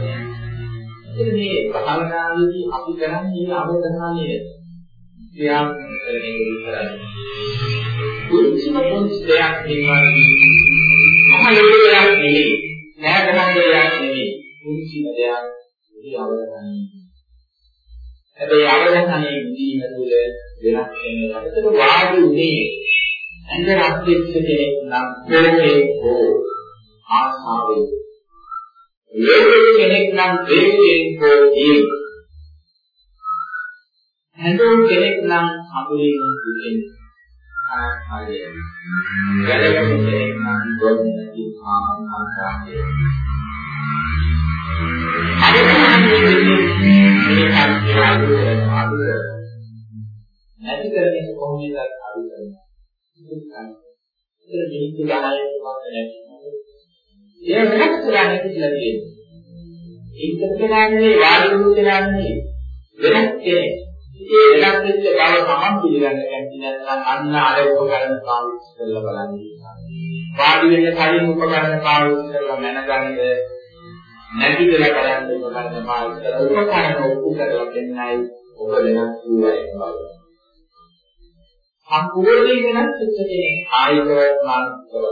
මේ භාවනාවේදී අපි කරන්නේ අවධානය ක්‍රියාත්මක කරන එක විතරයි. කුංචිම කුංචි දෙයක් නිවන්නේ මහලොකු දෙයක් නෙවෙයි. නෑ ගහන දෙයක් නෙවෙයි. කුංචිම දෙයක් ඒ අවධානය. හැබැයි අවධානය විදීම තුළ වෙනස් වෙනවා. ඒක වාඩි උනේ ඇඟ රත්විච්ච කෙනෙක් නම් කොහේ හෝ ආසාවෙන්. ලෝකෙ කෙනෙක් නම් දෙවියන් හෝ ඊ හැඳුන් කෙනෙක් නම් අඳුරින් දුකෙන් ආහාරය. වැළකෙන කෙනෙක් නම් ගොඩනැගී ආහාරය. නැති කරන්නේ කොහොමද අඩු කරන්නේ ඉතින් මිනිත්තු 10ක් වගේ නැති ඒ වෙනස් කරන්නේ කියලා කියනවා. ඒකත් කියන්නේ වාඩි වුණු කෙනා නෙවෙයි. වෙනස් කෙනෙක්. ඒ වෙනස් වෙච්ච බව තමන් පිළිගන්න කැමති නැත්නම් අන්න අර උපකරණ පාවිච්චි කරලා බලන්නේ. වාඩි වෙන්න කලින් උපකරණ පාවිච්චි කරලා මැනගන්න නැති කියලා කරන්න උපකරණ පාවිච්චි කරලා උපකරණ ඔප්පු කරලා දෙන්නයි ඔබ වෙනස් වූවා බව. සම්පූර්ණයෙන් වෙනස් වෙච්ච කෙනෙක් ආයතවත් මානසිකව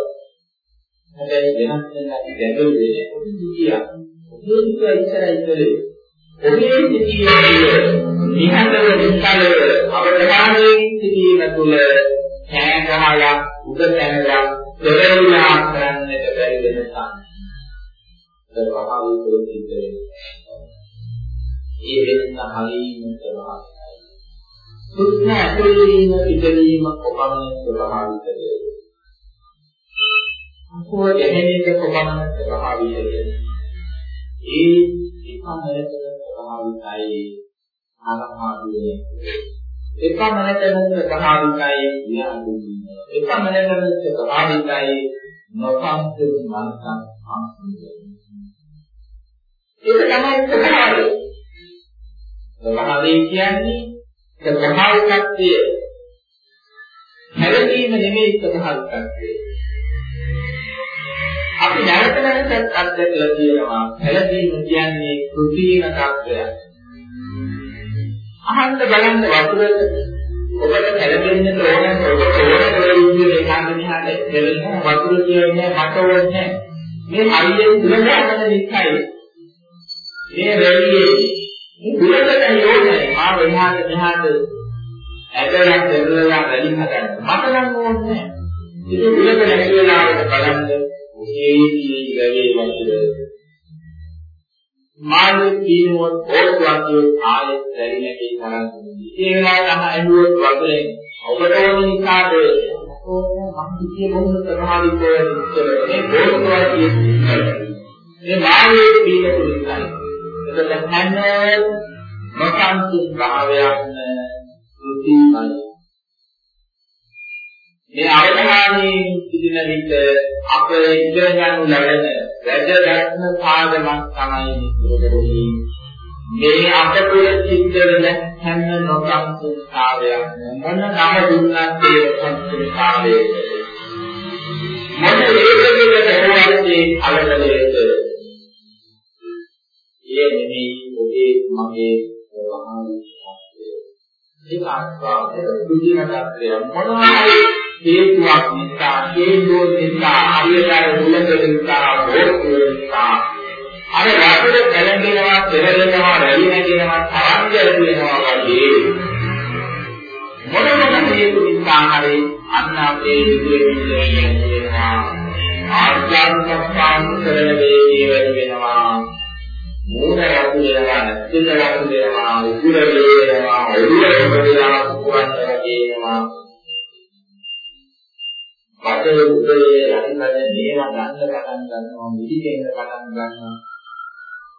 හැබැයි වෙනස් වෙන අපි ගැඹුරුනේ කියා. ඔබේ ඉස්සර ඉස්සරේ ඔබේ සිටියේ නිහඬව නිස්සලව අවධානයෙන් සිටීම තුළ කෑ ගහලා උඩ පැනලා දෙවරුලා කරන්නට බැරි වෙනසක්. දරවහල් දෙන්නේ. ඒ වෙනස හරියම ස්වභාවිකයි. සුත්න ඇතුළේම පිටවීම කොපමණ ස්වභාවිකද? අකුව ගැහෙන එක කොපමණ ස්වභාවිකද? ඒ එකමලට ස්වභාවිකයි ආරම්භාවේ එකමලටම ස්වභාවිකයි ඥානුයි එකමලටම ස්වභාවිකයි නොසන්සුන් මනසක් ආසුයි ඒක තමයි ස්වභාවය ස්වභාවය කියන්නේ ස්වභාවිකත්වය හැරදීම නෙමෙයි ස්වභාවිකත්වය අපි නැවත නැවතත් අත්දැකලා තියෙනවා පැලදීම කියන්නේ කෘතිම තත්ත්වයක්. අහන්න බලන්න වතුරට ඔබට පැලදෙන්න ඕන ඔබ ඕන දෙයක් ඒකාන්ත මෙහාට දෙලෙන වතුර කියන්නේ මට ඕනේ මේ හරියෙන් දුරට නිස්සයි. මේ රැළියේ මේ දුරට යෝනේ ආ එහාට මෙහාට ඇදලා දෙරලා රැලි හදන්න. මට නම් ඕනේ. ඒක දුරට නැති වෙලාවට බලන්න හේදී ගවේ වතුර මාළු කීනොත් ඕස්වාදිය ආයෙත් දැරි නැති තරම් ඒ වෙලාවට අහ ඇහුවොත් වතුරෙන් ඔබට ඕන නිසාද මම කිසිය මොහොත ප්‍රමාණිකව ඉස්සරේ ඕස්වාදිය මේ මාළු කීන කුලිසයි එතකොට හැම නොසන්සු භාවයක් ෘතිමයි මේ අවධානයේ සිටින විට අප ඉගෙන ගන්නු ලබන වැදගත්ම පාඩමක් තමයි මේ මේ අප තුළ සිද්ධ වෙන හැම නොසන්සුන්තාවයක් මොන නම දුන්නත් ඒ සංස්කෘතාවයේ මොන වේදකයකට හොවන්නේ අලකලයේද මගේ වහාවිශ්වාසය ඒක අස්වාදයේ දුකින තත්ත්වය මොනවා හේතුවක් නිසා හේතුව නිසා හරියට මුලක නිසා බෝධි නිසා. අර වතුර කැළඹෙනවා පෙරලෙනවා රැලි නැගෙනවා තරංග වෙනවා වගේ. මොන මොන හේතු නිසා හරි අන්න අපේ ජීවිතේ වෙනවා. ආර්ධාත්මක පාන්තරන වේගය වැඩි වෙනවා. මූණ රතු වෙනවා නැත්නම් රතු වෙනවා උගුර වේනවා ඔළුව වෙනවා කුවන්තර වේනවා බඩේ උදේ යටිපද මේවා ගන්න පටන් ගන්නවා මිදිකෙන්න පටන් ගන්නවා.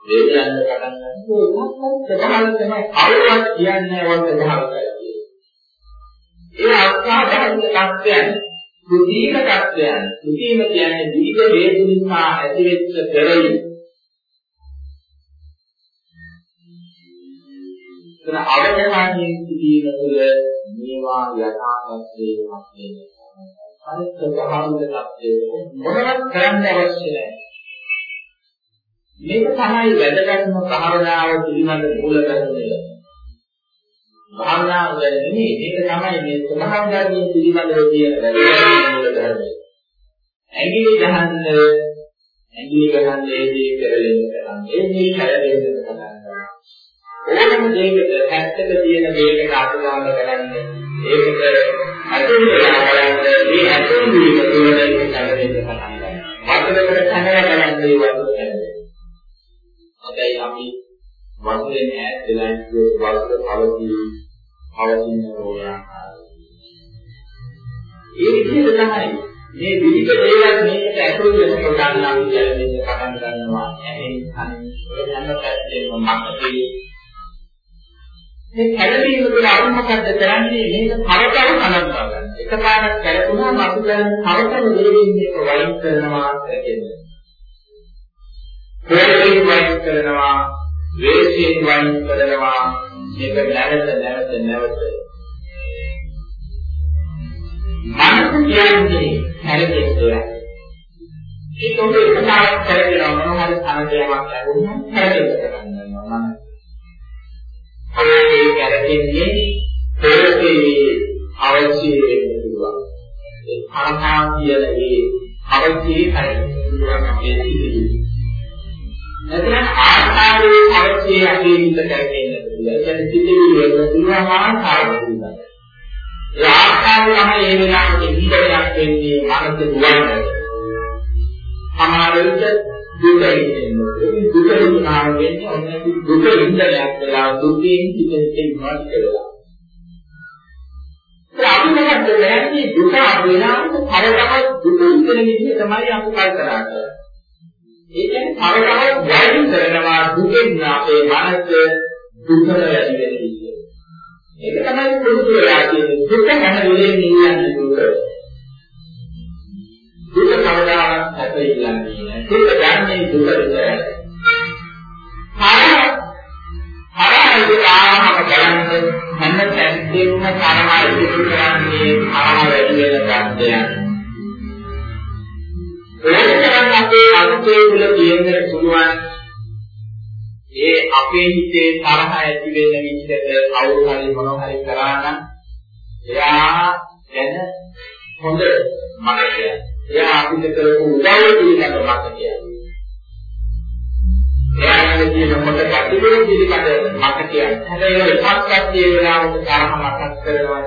වේදයන්ද පටන් ගන්නවා. ඒක තමයි කවුරුත් කියන්නේ වන්ද දහවයි ඒ අස්ථාධාර්මික තත්ත්වයන් සුදීක තත්ත්වයන් සුදීම කියන්නේ දීර්ඝ වේදනිකා ඇතිවෙච්ච පෙරයි එතන අවධානයෙන් සිටීම තුළ මේවා යථාර්ථයේ වශයෙන් අනිත් ගහන තත්ත්වයේ මොනවත් කරන්න අවශ්‍ය නැහැ. මේක තමයි වැදගත්ම භාවනාව පිළිබඳ මූල ධර්මය. භාවනාව නෙමෙයි මේක තමයි මේ ස්වභාව ධර්මයේ පිළිබඳව කියන වැදගත්ම මූල ධර්මය. ඇඟිලි ගහන්න ඇඟිලි ගහන්න ඒ දේ කරලෙන්න කරන්නේ ඒ දේ කරලෙන්න කරන්නේ. ඕනම දෙයකට පැත්තක තියෙන දෙයකට අතුලාම කරන්නේ ඒකට අතුරු වෙලා බලන්න මේ අතුරු වීම තුළ මේක සැලෙන්න පටන් ගන්නවා. වතුරකට කනලා බලන්නේ වතුර කැඩෙනවා. හැබැයි අපි වතුරෙන් ඈත් වෙලා ඉන්නේ වතුර පවතී පවතින ඕයාකාරයි. ඒ විදිහට තමයි මේ විවිධ දේවල් මේකට ඇතුළු වෙනකොට නම් අපි කියන්නේ පටන් ගන්නවා. එහෙනම් අනිත් හැම පැත්තෙම මතකේ මේ කැළඹීම තුළ අපි මොකද්ද කරන්නේ මේක කරකව කලන්වා ගන්න. එකපාරක් කැළඹුණාම අපි කරන්නේ කරකව වේගින් මේක වයින් කරනවා කියන්නේ. ප්‍රේමයෙන් වයින් කරනවා, වේශයෙන් වයින් කරනවා, මේක නැවත නැවත නැවත. මනස කියන්නේ හැරෙන්නේ ඒක උදේ එකපාරක් කරගෙන මොනවා හරි අනදයක් ලැබුණා හැරෙන්න කරගන්නවා මනස. ඒ කරකෙන්නේ පෙරේ අවශ්‍ය වෙන්න පුළුවන්. ඒ තරහා කියන ඒ අවශ්‍ය කරගන්න අපේ සිිතේ. නැත්නම් ආස්ථාවේ අවශ්‍ය අපේ හිත කරගෙන පුළුවන්. ඒ කියන්නේ සිිතේ වෙන පුළුවන් ආස්ථාවක් තියෙනවා. ඒ ආස්ථාව තමයි ඒ වෙලාවට ඉන්ද්‍රයක් වෙන්නේ මනස දුවන්නේ. සමහර විට දුකින් දුක විඳිනා වෙන්නේ ඔන්න දුක විඳලයක් වෙලා දුකෙන් පිටින් ඉන්නවා කියලා. අපි මොකද කරන්නේ දුක වෙනාට කරදරයක් දුක විඳින විදිහ තමයි අපි කල්පනා කරන්නේ. ඒ කියන්නේ කරදරයක් වයින් කරනවා දුකෙන් අපේ මනස දුකම වැඩි වෙන විදිහ. ඒක තමයි පුරුදු වෙලා තියෙන්නේ දුක හැම වෙලේම ඉන්නේ දුක. දුක කවදාවත් නැත ඉල්ලන්නේ නැහැ. දුක ගන්නේ දුක විතරයි. හරහ හරහ ඉතාලම කරන්නේ හැම තැනකම තරහයි ඉතිරි කරන්නේ හරහ වැඩි වෙන ගන්නයක්. ඒකෙන් අපේ අනුකේ තුල තියෙන්න පුළුවන් ඒ අපේ හිතේ තරහ ඇති වෙන විදිහට කවුරු හරි මොනවා හරි කරා නම් එයා ගැන හොඳ මතකයක්. එයා අපිට කරපු උදව් පිළිබඳ මතකයක්. එයාගේ තියෙන කොට කටිබුරු පිළිබඳ මතකයක්. හැබැයි ඒ එකක්වත් ඒ වෙලාවට තරහ මතක් කරනවා.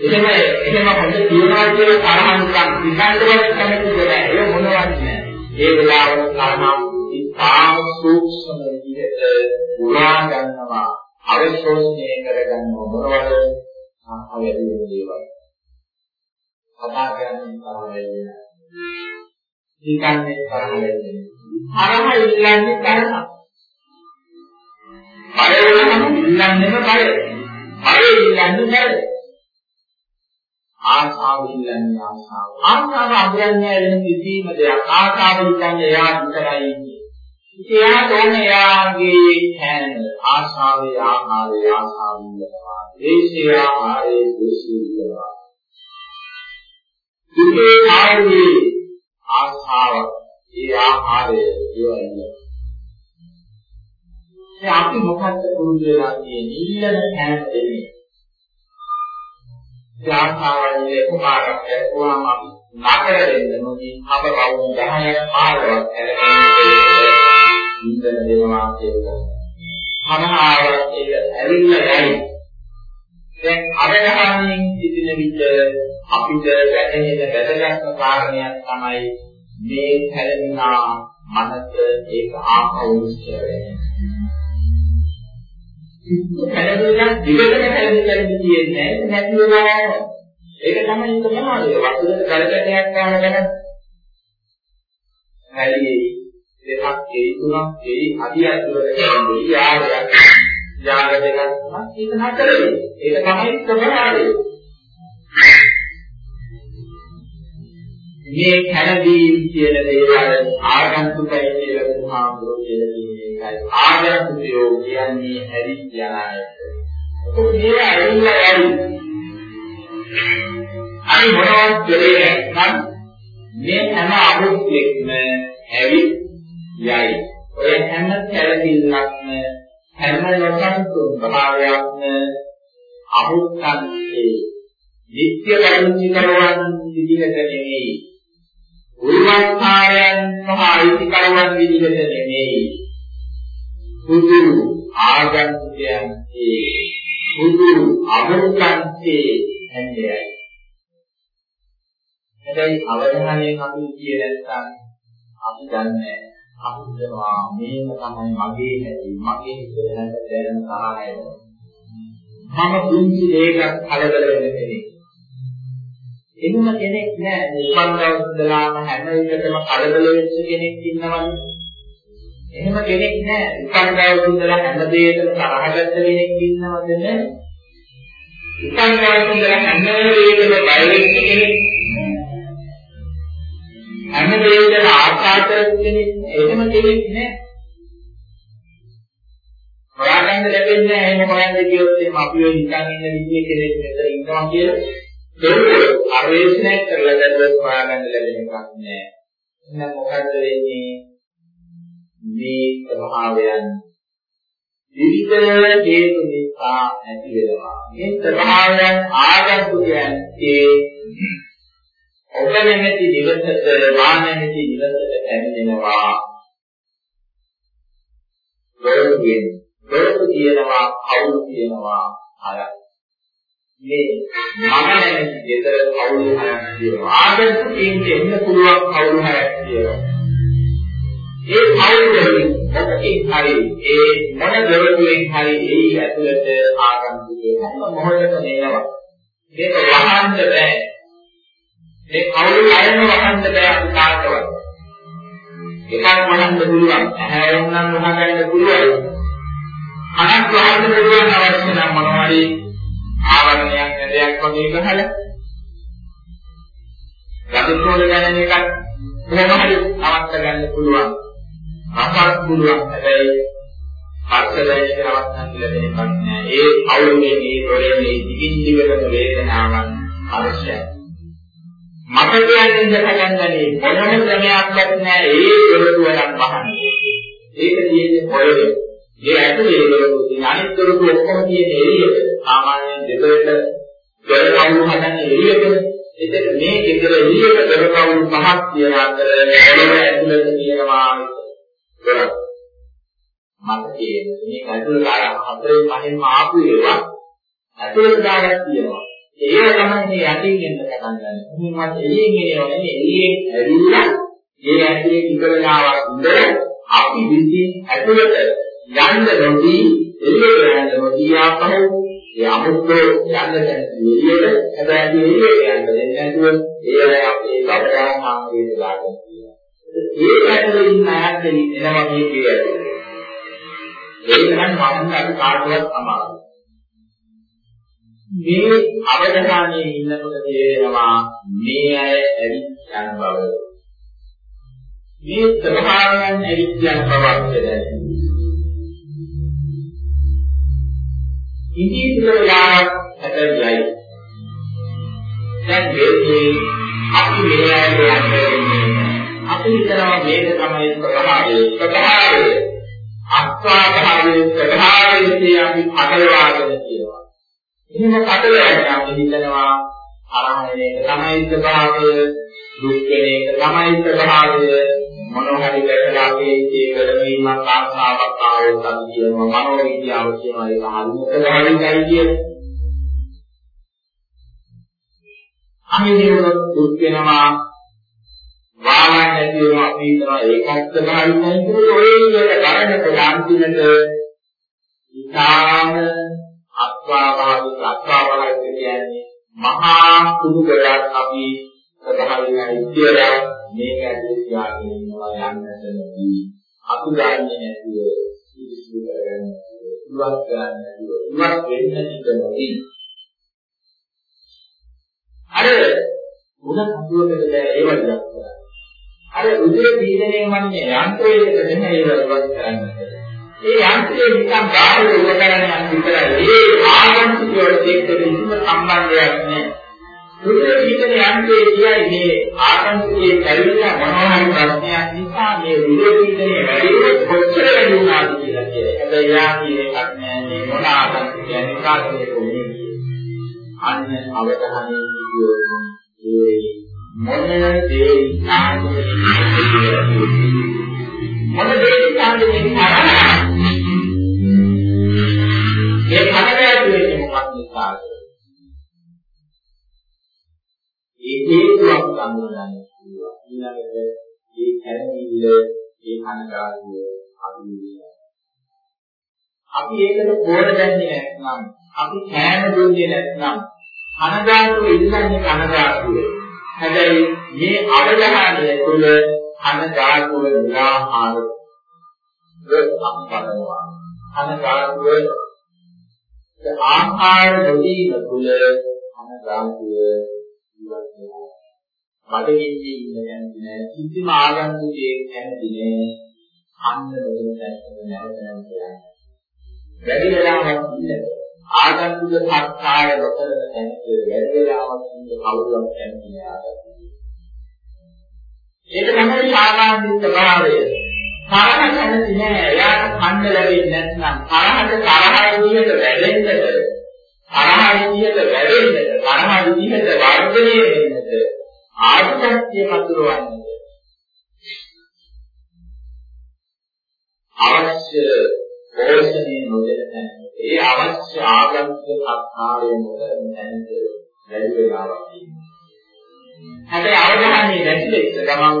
එහෙම එහෙම හොඳ තියනවා කියලා තරහ නිකන් විඳන්නවත් කැමති නෑ. ඒ මොනවත් නෑ. ඒ වෙලාවට තරහ ඉතාම සූක්ෂම විදිහට උරා ගන්නවා. අවශෝෂණය කරගන්න මොනවද? අහවැදී වෙන දේවල්. කතා කරන්නේ තරහ වෙන්නේ. හිතන්නේ තරහ වෙන්නේ. තරහ ඉල්ලන්නේ තරහ. බය වෙනකම් ඉල්ලන්නේම බය. බය ඉල්ලන්නේ බය. ආසාව ඉල්ලන්නේ ආසාව. ආසාව අභියන්නේ වෙන කිසිම දෙයක්. ආසාව ඉල්ලන්නේ එයා විතරයි ඉන්නේ. එයා තෝනේ එයාගේ හැන ආසාවේ ආහාරය ආසාව ඉල්ලනවා. දේශේ ආහාරයේ දේශේ ඉල්ලනවා. දුකේ කාර්යයේ ආස්ථාව ඒ ආහාරය ඒවයි. ඒ අපි මොකක්ද පුරුදු වෙලා තියෙන්නේ ඉල්ලන හැම දෙන්නේ. ආස්ථාවයි එකපාරක් ඇතුවාම අපි නතර වෙන්න නොදී අප කවුරු 10ක් 15ක් ඇරෙන්නේ ඉන්දන දෙනවා කියලා. සමහරවට ඒක ඇවිල්ලා යයි. දැන් අරහණින් සිටින විට අපිට වැටහෙන වැදගත්ම කාරණයක් තමයි මේ හැලෙනා මනස ඒක ආපෞරුෂය වෙන්නේ. හැලෙනා දිගටම හැලෙන්න තියෙන්නේ නැති වෙනවා. ඒක තමයි ස්වභාවය. වතුරේ කලකටයක් ගන්න ගන්න. හැලියේ දෙකක් ඒ තුනක් ඒ අඩි අතුරට කියන්නේ යාගයක්. යාග දෙකක් ඒක නතර වෙන්නේ. ඒක තමයි ස්වභාවය. මේ කැළදීම් කියන දේවල් ආගන්තුකයි කියලා බුදුහාමුදුරුවෝ කියලා කියන්නේ ඒකයි. ආගන්තුකයෝ කියන්නේ හැරිච්ච යන අය. මේ ඇවිල්ලා යයි. අනි මොනවද දෙන්නේ නැත්නම් මේ හැම අමුත්‍යෙක්ම ඇවි යයි. ඔය හැම කැළදීම්ක්ම හැම ලක්ෂණ භාවයක්ම අමුත්තන්සේ නිත්‍ය පරිචිකරවන් විදිහට නෙමෙයි උල්වස්ථායන් සහ අයිතිකරවන් විදිහට නෙමෙයි. බුදු ආගන්තුකයන් ඒ බුදු අමෘතන්සේ හැඳයයි හැබැයි අවධානයෙන් අපි කියේ නැත්නම් අපි දන්නේ අහුදවා මේක තමයි මගේ හැටි මගේ හිතට දැනෙන තරහය මම දුන්සි දෙයක කලබල වෙන කෙනෙක්. එහෙම කෙනෙක් නෑ උපන් දවසදලාම හැම එකටම කලබල වෙච්ච කෙනෙක් ඉන්නවනේ. එහෙම කෙනෙක් නෑ උපන් දවසදලා හැම දෙයකටම තරහගත්ත කෙනෙක් ඉන්නවද නෑ. උපන් දවසදලා හැම දෙයකටම බය වෙච්ච කෙනෙක් හැම දෙයකටම ආශා කරන කෙනෙක් එහෙම කෙනෙක් නෑ. හොයාගන්න ලැබෙන්නේ නැහැ එහෙම හොයන්න ගියොත් එහම අපි ඔය නිකන් ඉන්න විදිහේ කෙනෙක් මෙතන ඉන්නවා කියලා ඒක පරිශ්‍රණය කරලා දැක්වත් හොයාගන්න ලැබෙන එකක් නෑ. එහෙනම් මොකද්ද වෙන්නේ? මේ ස්වභාවයන් විවිධ හේතු නිසා ඇති වෙනවා. මේ ස්වභාවයන් ආගන්තුකයන් ඒ ඔබ නැමැති නිවසට වානැමැති නිවසට පැමිණෙනවා. දොරටුවෙන් දොරටු තියෙනවා, කවුරු තියෙනවා, අරක්. මේ මම නැමැති ගෙදර කවුරු හයක් තියෙනවා. ආගන්තුකයින් එන්න පුළුවන් කවුරු හයක් තියෙනවා. ඒ කවුරුද මොකකින් හරි ඒ මොන දොරටුවෙන් හරි ඒ ඇතුළට ආගන්තුකයෝ හැම මොහොතකම එනවා. මේක වහන්න බෑ. මේ කවුරු අයම වහන්න බෑ අපි කාටවත්. එකක් වහන්න පුළුවන්. ඇහැ වුණනම් වහගන්න පුළුවන්. අනක් වහන්න පුළුවන් අවශ්‍ය නම් මොනවා හරි ආවරණයක් ඇදයක් වගේ ගහලා ගඳුතෝල ගණන එකක් කොහොම හරි නවත්ත ගන්න පුළුවන්. රසක් පුළුවන් හැබැයි අර්ථයෙන් නවත්තන්න ලැබෙන එකක් නෑ. ඒ අවුලේ මේ තොරේ මේ දිගින් දිගටම වේදනාවක් අවශ්‍යයි. මට කියන්නේ දැනගන්නනේ මොනම ක්‍රමයක්වත් නෑ ඒ දොරටුව නම් වහන්නේ. ඒක තියෙන්නේ පොළවේ. ඒ ඇතුලේ දොරටුව තියෙන අනිත් දොරටුව ඔක්කොම තියෙන්නේ එළියට. සාමාන්‍යයෙන් දෙකකට දොර කවුරු හදන්නේ එළියටනේ. එතකොට මේ ගෙදර එළියට දොර කවුරු පහක් තියන අතර පොළව ඇතුළත තියෙනවා දොරක්. මට කියන්නේ මේ ඇතුළට අර හතරේ පහෙන්ම ආපු ඒවා ඇතුළට දාගන්න තියෙනවා. ඒක තමයි මේ යටින් එන්න පටන් ගන්න. මුලින්ම එළියෙන් එනව නෙමෙයි එළියෙන් ඇවිල්ලා ඒ ඇතුලේ ඉකලනාවක් ඉඳලා අපි විසින් ඇතුළට යන්න නොදී එළියට යන්න නොදී ආපහු ඒ අමුත්තෝ යන්න දැන් එළියට හැබැයි එළියට යන්න දෙන්නේ නැතුව ඒ අපේ බබරා සාමයේ දාගෙන ඒ ඇතුලේ ඉන්න අයත් එනවා මේකේ ඇතුලේ. ඒක නම් වහන්න අපි කාටවත් අමාරුයි. මේ අවධානයේ ඉන්නකොට තේරෙනවා මේ අය ඇවිත් යන බව. මේ ස්වභාවයන් ඇවිත් යන බවක් දැනෙනවා. ඉතින් වෙලාවක් හැදෙයි. දැන් මේ අපි මේ අය යන්නේ අපි හිතනවා මේක තමයි ස්වභාවය. ස්වභාවය අස්වාභාවයේ ස්වභාවයේ අපි අකලවාගෙන කියනවා. එහෙම කටලයන් අපි හිතනවා අරහණ එක තමයි ස්වභාවය දුක් වෙන එක තමයි ස්වභාවය මොන හරි දැකලා අපේ ඉතේ කරවීමක් ආස්වාවක් ආවොත් අපි කියනවා. මනෝ විද්‍යාව කියනවා ඒක හරියට හරියි කියන්නේ. අහිදේවල දුක් වෙනවා. වාලන් නැති වෙනවා අපි හිතනවා ඒකත් ස්වභාවිකයි කියලා ඔය විදිහට කරනකොට අන්තිමට ඉතාම අත්වාභාවික අත්වාභාවික කියන්නේ මහා කුඩු ගලක් අපි සදාහරිනයි කියලා මේක ඇතුලේ තියාගෙන ඉන්නවා යන්නට නෙවෙයි. අතුගාන්නේ නැතුව ඉස්තු කරගන්න. ඉවත් කරන්න නැතුව ඉවත් වෙන්න නිකමදී. අර උණ කටුවකට ඒව ඉවත් කරා. අර උදේ පීඩනය මන්නේ යන්ත්‍රයකට දෙන්න ඒව ඉවත් කරන්න. ඒ යන්ත්‍රය නිකන් බාහිර උපකරණයක් විතරයි. ඒ ආගන්තුකවලට එක්ක කිසිම සම්බන්ධයක් නැහැ. උදේ පීඩන යන්ත්‍රයේ කියයි මේ ආගන්තුකයේ කැරිලා මොනවා හරි ප්‍රශ්නයක් නිසා මේ උදේ පීඩනය වැඩි වුණොත් කොච්චර වැඩි වුණාද කියලා කියයි. හැබැයි යා කියන එකක් නෑ. මේ මොන ආගන්තුකයන් නිසා මේ කොහේ අන්න අවධානය යොමු ඒ මොන දේ මොන දේ සාධනේ කරා ඒ කනගාටු වෙන්නේ මොකක්ද නිසාද හේතුවක් සම්බන්ධයෙන් කියනවා ඊළඟට ඒ කැරණිල්ල ඒ කනගාටුව අපි අපි ඒකට පොර දැන්නේ නැත්නම් අපි කෑම දුන්නේ නැත්නම් කනගාටුව ඉල්ලන්නේ කනගාටුව හැබැයි මේ අවධානය තුළ කනගාටුව නිරාහාර අපි කරනවා කනගාටුව ආහාර නොදීම තුළ කනගාටුව ඉවත් වෙනවා බඩගින්නේ ඉන්න යන්නේ නැහැ කිසිම ආගන්තුකයෙක් නැති නේ අන්න දෙන්න දැක්කම නැවත නැවත යන්නේ වැඩි වෙලාවක් ඉන්නේ ආගන්තුක සත්කාය නොකරන තැනක වැඩි වෙලාවක් ඉන්න කවුරුත් කැමති නෑ ආගන්තුක. ඒක තමයි සාමාන්‍ය ස්වභාවය. තරහ කැමති නෑ. එයාට කන්න ලැබෙන්නේ නැත්නම් තරහට තරහ විදිහට වැඩෙන්නද තරහ විදිහට වැඩෙන්නද තරහ විදිහට වර්ධනය වෙන්නද ආධිපත්‍ය පතුරවන්නද අවශ්‍ය පෝෂණය නොදෙන තැන ඒ අවශ්‍ය ආගන්තුක සත්කාරය මොකද නැන්ද වැඩි වෙලාවක් තියෙනවා. හැබැයි අවධානය නැති වෙච්ච ගමන්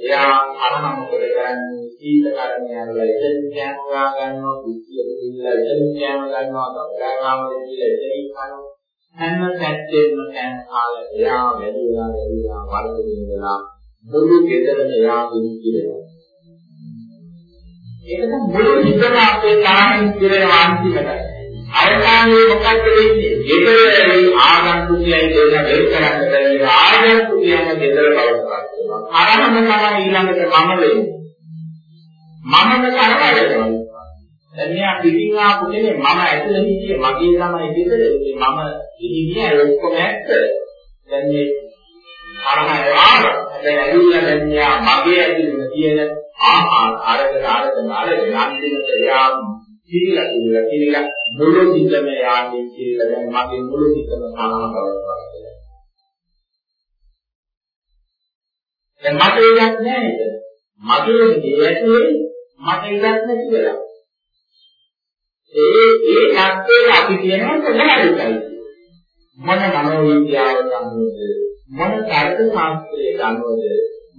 එයා අරහම මොකද කරන්නේ? සීල කර්මයන් වල එතන කෑම හොයා ගන්නවා කුස්සියට ගිහිල්ලා එතන කෑම ගන්නවා දබ්බාගාමවල ගිහිල්ලා එතනින් කනවා හැම පැත්තෙම කෑම කාලා එයා වැඩි වෙලා වැඩි වෙලා වර්ධනය වෙලා මුළු ගෙදරම එයා දුක්ඛිනවා ඒක තමයි මුළු හිතම අපේ තරහින් පිරෙන අන්තිමට. අවසානයේ මොකක්ද වෙන්නේ? ගෙදරේ ආගන්තුකයන් දෙන්න වෙල් කරන්න බැරි ආගන්තුකයන් ගෙදර බවට පත් වෙනවා. අරහම තමයි ඊළඟට මම වෙන්නේ. මමම කරවලනවා. දැන් මෙයා පිටින් ආපු කෙනේ මම ඇතුළේ හිටියේ මගේ තමයි ගෙදර. මම ඉහිමිය ඔක්කොම ඇත්ත. දැන් මේ අරහම ආවා. හැබැයි ඇවිල්ලා දැන් මෙයා මගේ ඇතුළේ තියෙන ආහාර අරගෙන අරගෙන අරගෙන අන්තිමට එයා කිරිලා කිරිලා කිරිලා මුළු සිතම යාගේ කිරිලා දැන් මගේ මුළු සිතම සාහන බවට පත් වෙනවා. දැන් මට ඉඩක් නැහැ නේද? මගේ ගේ ඇතුලේ මට ඉඩක් නැති වෙලා. ඒ ඒ නැත්තේ අපි කියනවා සදාරිකයි. මොන මනෝ විද්‍යාව ගන්නවද? මොන තර්ක ශාස්ත්‍රයේ ගන්නවද?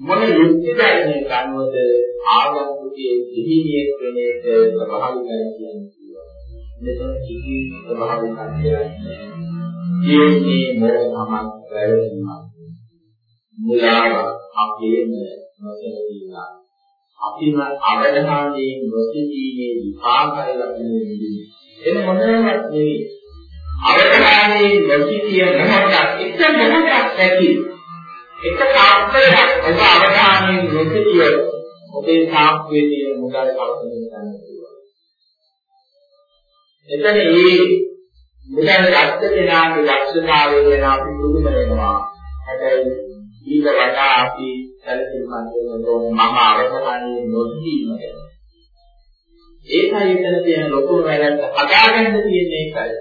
මොන යුක්ති ධර්මයේ ගන්නවද ආගන්තුකයේ දිහිනියෙක් වෙන එක ස්වභාවිකයි කියන්නේ. මෙතන කිසි ස්වභාවිකයක් නැහැ. කියන්නේ මොහොමත් වැරදීමක්. මුලාව අපේම නොසලීලා. අපිම අවධානයේ නොසිතීමේ විපාකය ලැබෙන විදිහ. එන මොනවත් නෙවෙයි. අවධානයේ නොසිතිය මොහොතක් එක මොහොතක් ඇති. එක තාක්ෂණයක් ඔබ අවධානයෙන් නොසිතිය ඔබේ තාක්ෂයේ තියෙන මුදල් කල්පනා කරන්න පුළුවන්. එතන මේ මුදල් ගත්ත කෙනාගේ දක්ෂතාවය ගැන අපි පුදුම වෙනවා. හැබැයි ඊට වඩා අපි සැලකිලිමත් වෙනකොට මම අවධානයෙන් නොසිතීම ගැන. ඒකයි එතන තියෙන ලොකුම වැරද්ද හදාගන්න තියෙන එකයි.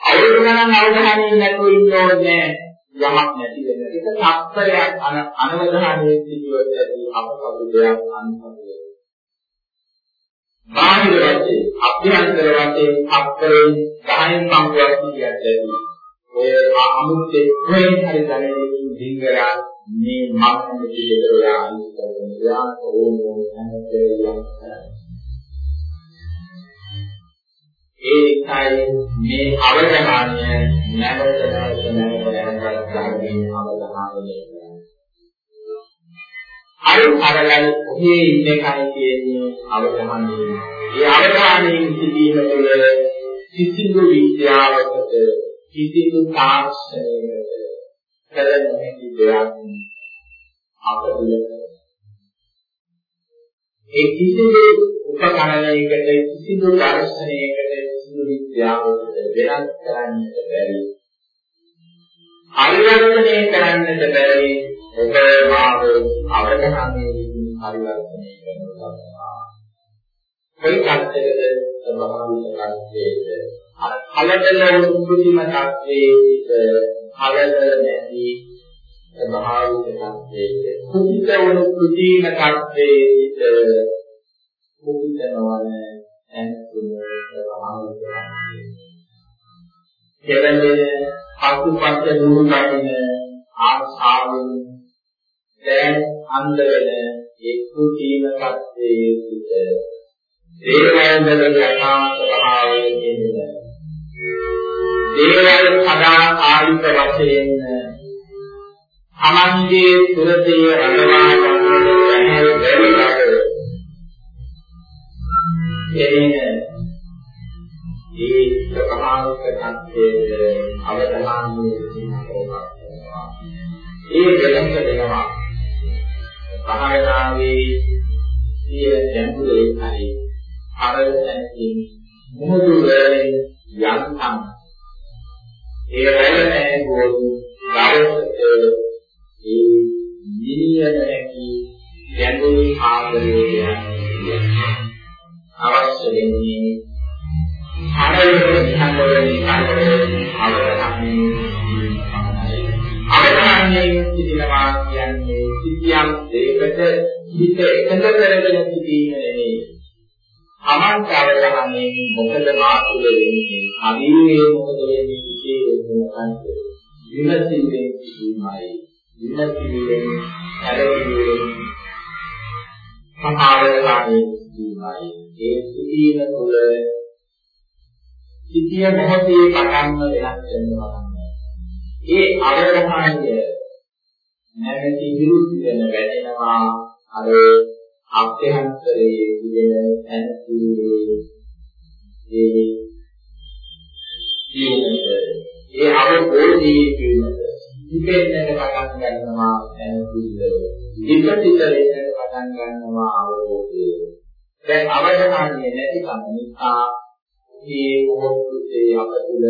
අවුරුදු ගණන් අවධානයෙන් නැතුව ඉන්න ඕනේ යමක් නැති වෙන එක තත්පරයක් අනවධානයේ සිදුවෙත් ඇති අපකපු දෙයක් අන්තය. බාහිර වශයෙන් අභ්‍යන්තර වශයෙන් තත්පරෙන් 10න් සම්පූර්ණ කියන්නේ. ඔය අමුත්තේ කොහෙන් හරි දැනෙමින් දිංගලා මේ මම පිළිදෙල යාලු කරන යා ඕනෝ හැමදේම ඒකයි මේ අවධානය නැවත නැවත නැවත නැවත ගන්න අවධානය අර අරලයි ඔහේ ඉන්න කයි කියන්නේ අවධානය. ඒ අවධානයෙන් සිටීම තුළ කිසිදු විද්‍යාවකට කිසිදු තාක්ෂණයකට කරන්න හැකි දෙයක් අපිට ඒ කිසිදු උපකරණයකට කිසිදු දර්ශනයකට කිසිදු විද්‍යාවකට වෙනස් කරන්නට බැරි. පරිවර්තනය කරන්නට බැරි ඔබ මාව අවධානයේ පරිවර්තනය කරනවා. කොයි කන්දකද ස්වභාවික කන්දේද අර කලබල කුතිම tattve සිට කලබල නැති ස්වභාවික tattve කුතිත වන කුතිම tattve සිට කුතිත නොවන ඇන්තුන ස්වභාවික tattve කෙරෙන්නේ පසුපස දුරු ගන්න ආශාවෙන් දැන් අන්ධ වෙන ඒ කුතිම tattve සිට දේවයන්වල යථාර්ථ භාවය කියන්නේ දේවල් සදාකාලික වශයෙන් තමන්ගේ සුරතේ රඳවා ගන්නට එදින ඒ ස්වභාවික තත්ත්වයේ අවධානයේ සිටිනවා ඒ දෙලක දෙනවා භාවනාවේ සිය ගැඹුරේ හරි අරතැනකින් මුහුදු වලින් යන්තම් ඒ රැළ නැගුවොත් දවසක ඒ නිලියන නැති ගැඹුරු ආදරය අවශ්‍ය වෙන්නේ හරියට සංගෝලනයේ කාර්යයේ අවධානයේ අවධානයේ සිටිනවා කියන්නේ සිටියම් දෙයකට හිත එකඟ කරගෙන සිටීම නෙවෙයි අමන්ත අවධානයෙන් මොකද මාතුල වෙන්නේ? අදීනේ මොකද වෙන්නේ කියේ මොකක්ද? විමසින්නේ කිසිමයි විමසින්නේ හැරෙන්නේ සමාවධානයේ කිසිමයි ඒ සිටීම තුළ සිටිය මොහොතේ පටන්ම වෙනස් වෙනවා ඒ අවධානය නැවති විරුද්ධ වෙන වැඩෙනවා අර අභ්‍යන්තරයේ තියෙන ඇන්තියේ ඒ ජීවිත ඒ අවබෝධයේ ජීවිත ඉපෙන්නට පටන් ගන්නවා ඇන්තිය විපතිත වෙන්නට පටන් ගන්නවා අවබෝධය දැන් අවධානය නැතිකම නිසා මේ මොහොතේ අපතුල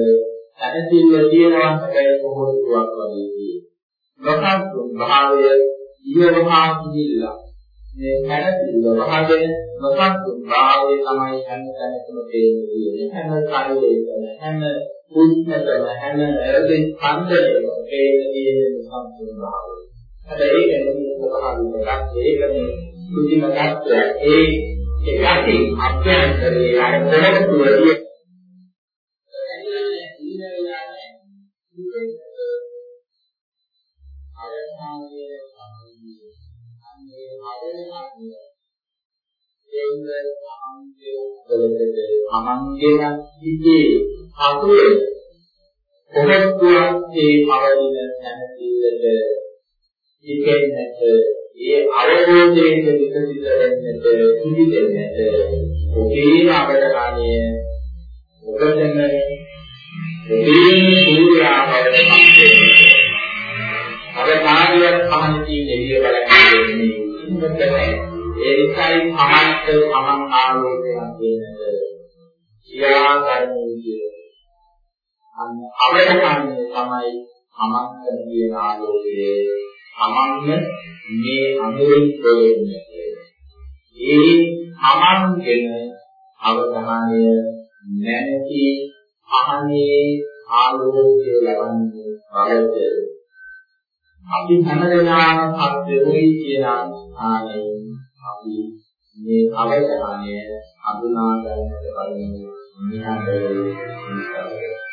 ඇන්තිය තියෙනවා හැබැයි මොහොතුවක් වගේ තියෙනවා නොකත් භාවය ඉවහා කිilla මේ පැනතිල්ල වහගෙන නොසන්සුන් භාවය තමයි හැම තැනකම පේන්නේ හැම කාර්යයකම හැම පුස්තකම හැම එරදී ස්පන්දනයකම පේන තියෙන සම්පූර්ණ භාවය. හැබැයි ඒක නෙමෙයි ස්වභාවික එකක් ඒකනේ කුදිම தත්ත්වය. ඒ ඒකටි අභ්‍යන්තරයේ අර කොහොමද අවස්ථාවේ තමන්ගේම සිටේ අතුලේ කොහොත්තුවන්ගේ පවතින සැනසීමට ඉකෙන්නට ඒ අවබෝධයෙන් විකසිත වෙන්නට පිළිදෙන්නට ඔබේ අවධානය ඔබටම ඔබේ සූර්යාවරණයක් වෙනවා අවධානයක් පහන තියෙන එළිය බලන්නේ ඉන්නත් නැහැ. ඒ නිසායි සමන්ත සමන් ආලෝකයක් දෙන්නද කියා ගන්න විදිය. අන්න අවධානය තමයි සමන්ත කියන ආලෝකයේ සමන්න මේ අඳුරින් තොරන්නේ. ඒ සමන්ගෙන අවධානය නැති අහනේ ආලෝකය ලබන්නේ බලද අපි හැමදෙනාම සත්‍යෝයි කියන ස්ථානයෙන් අපි මේ අවධානය අඳුනා ගන්නට බලමු. මෙහාට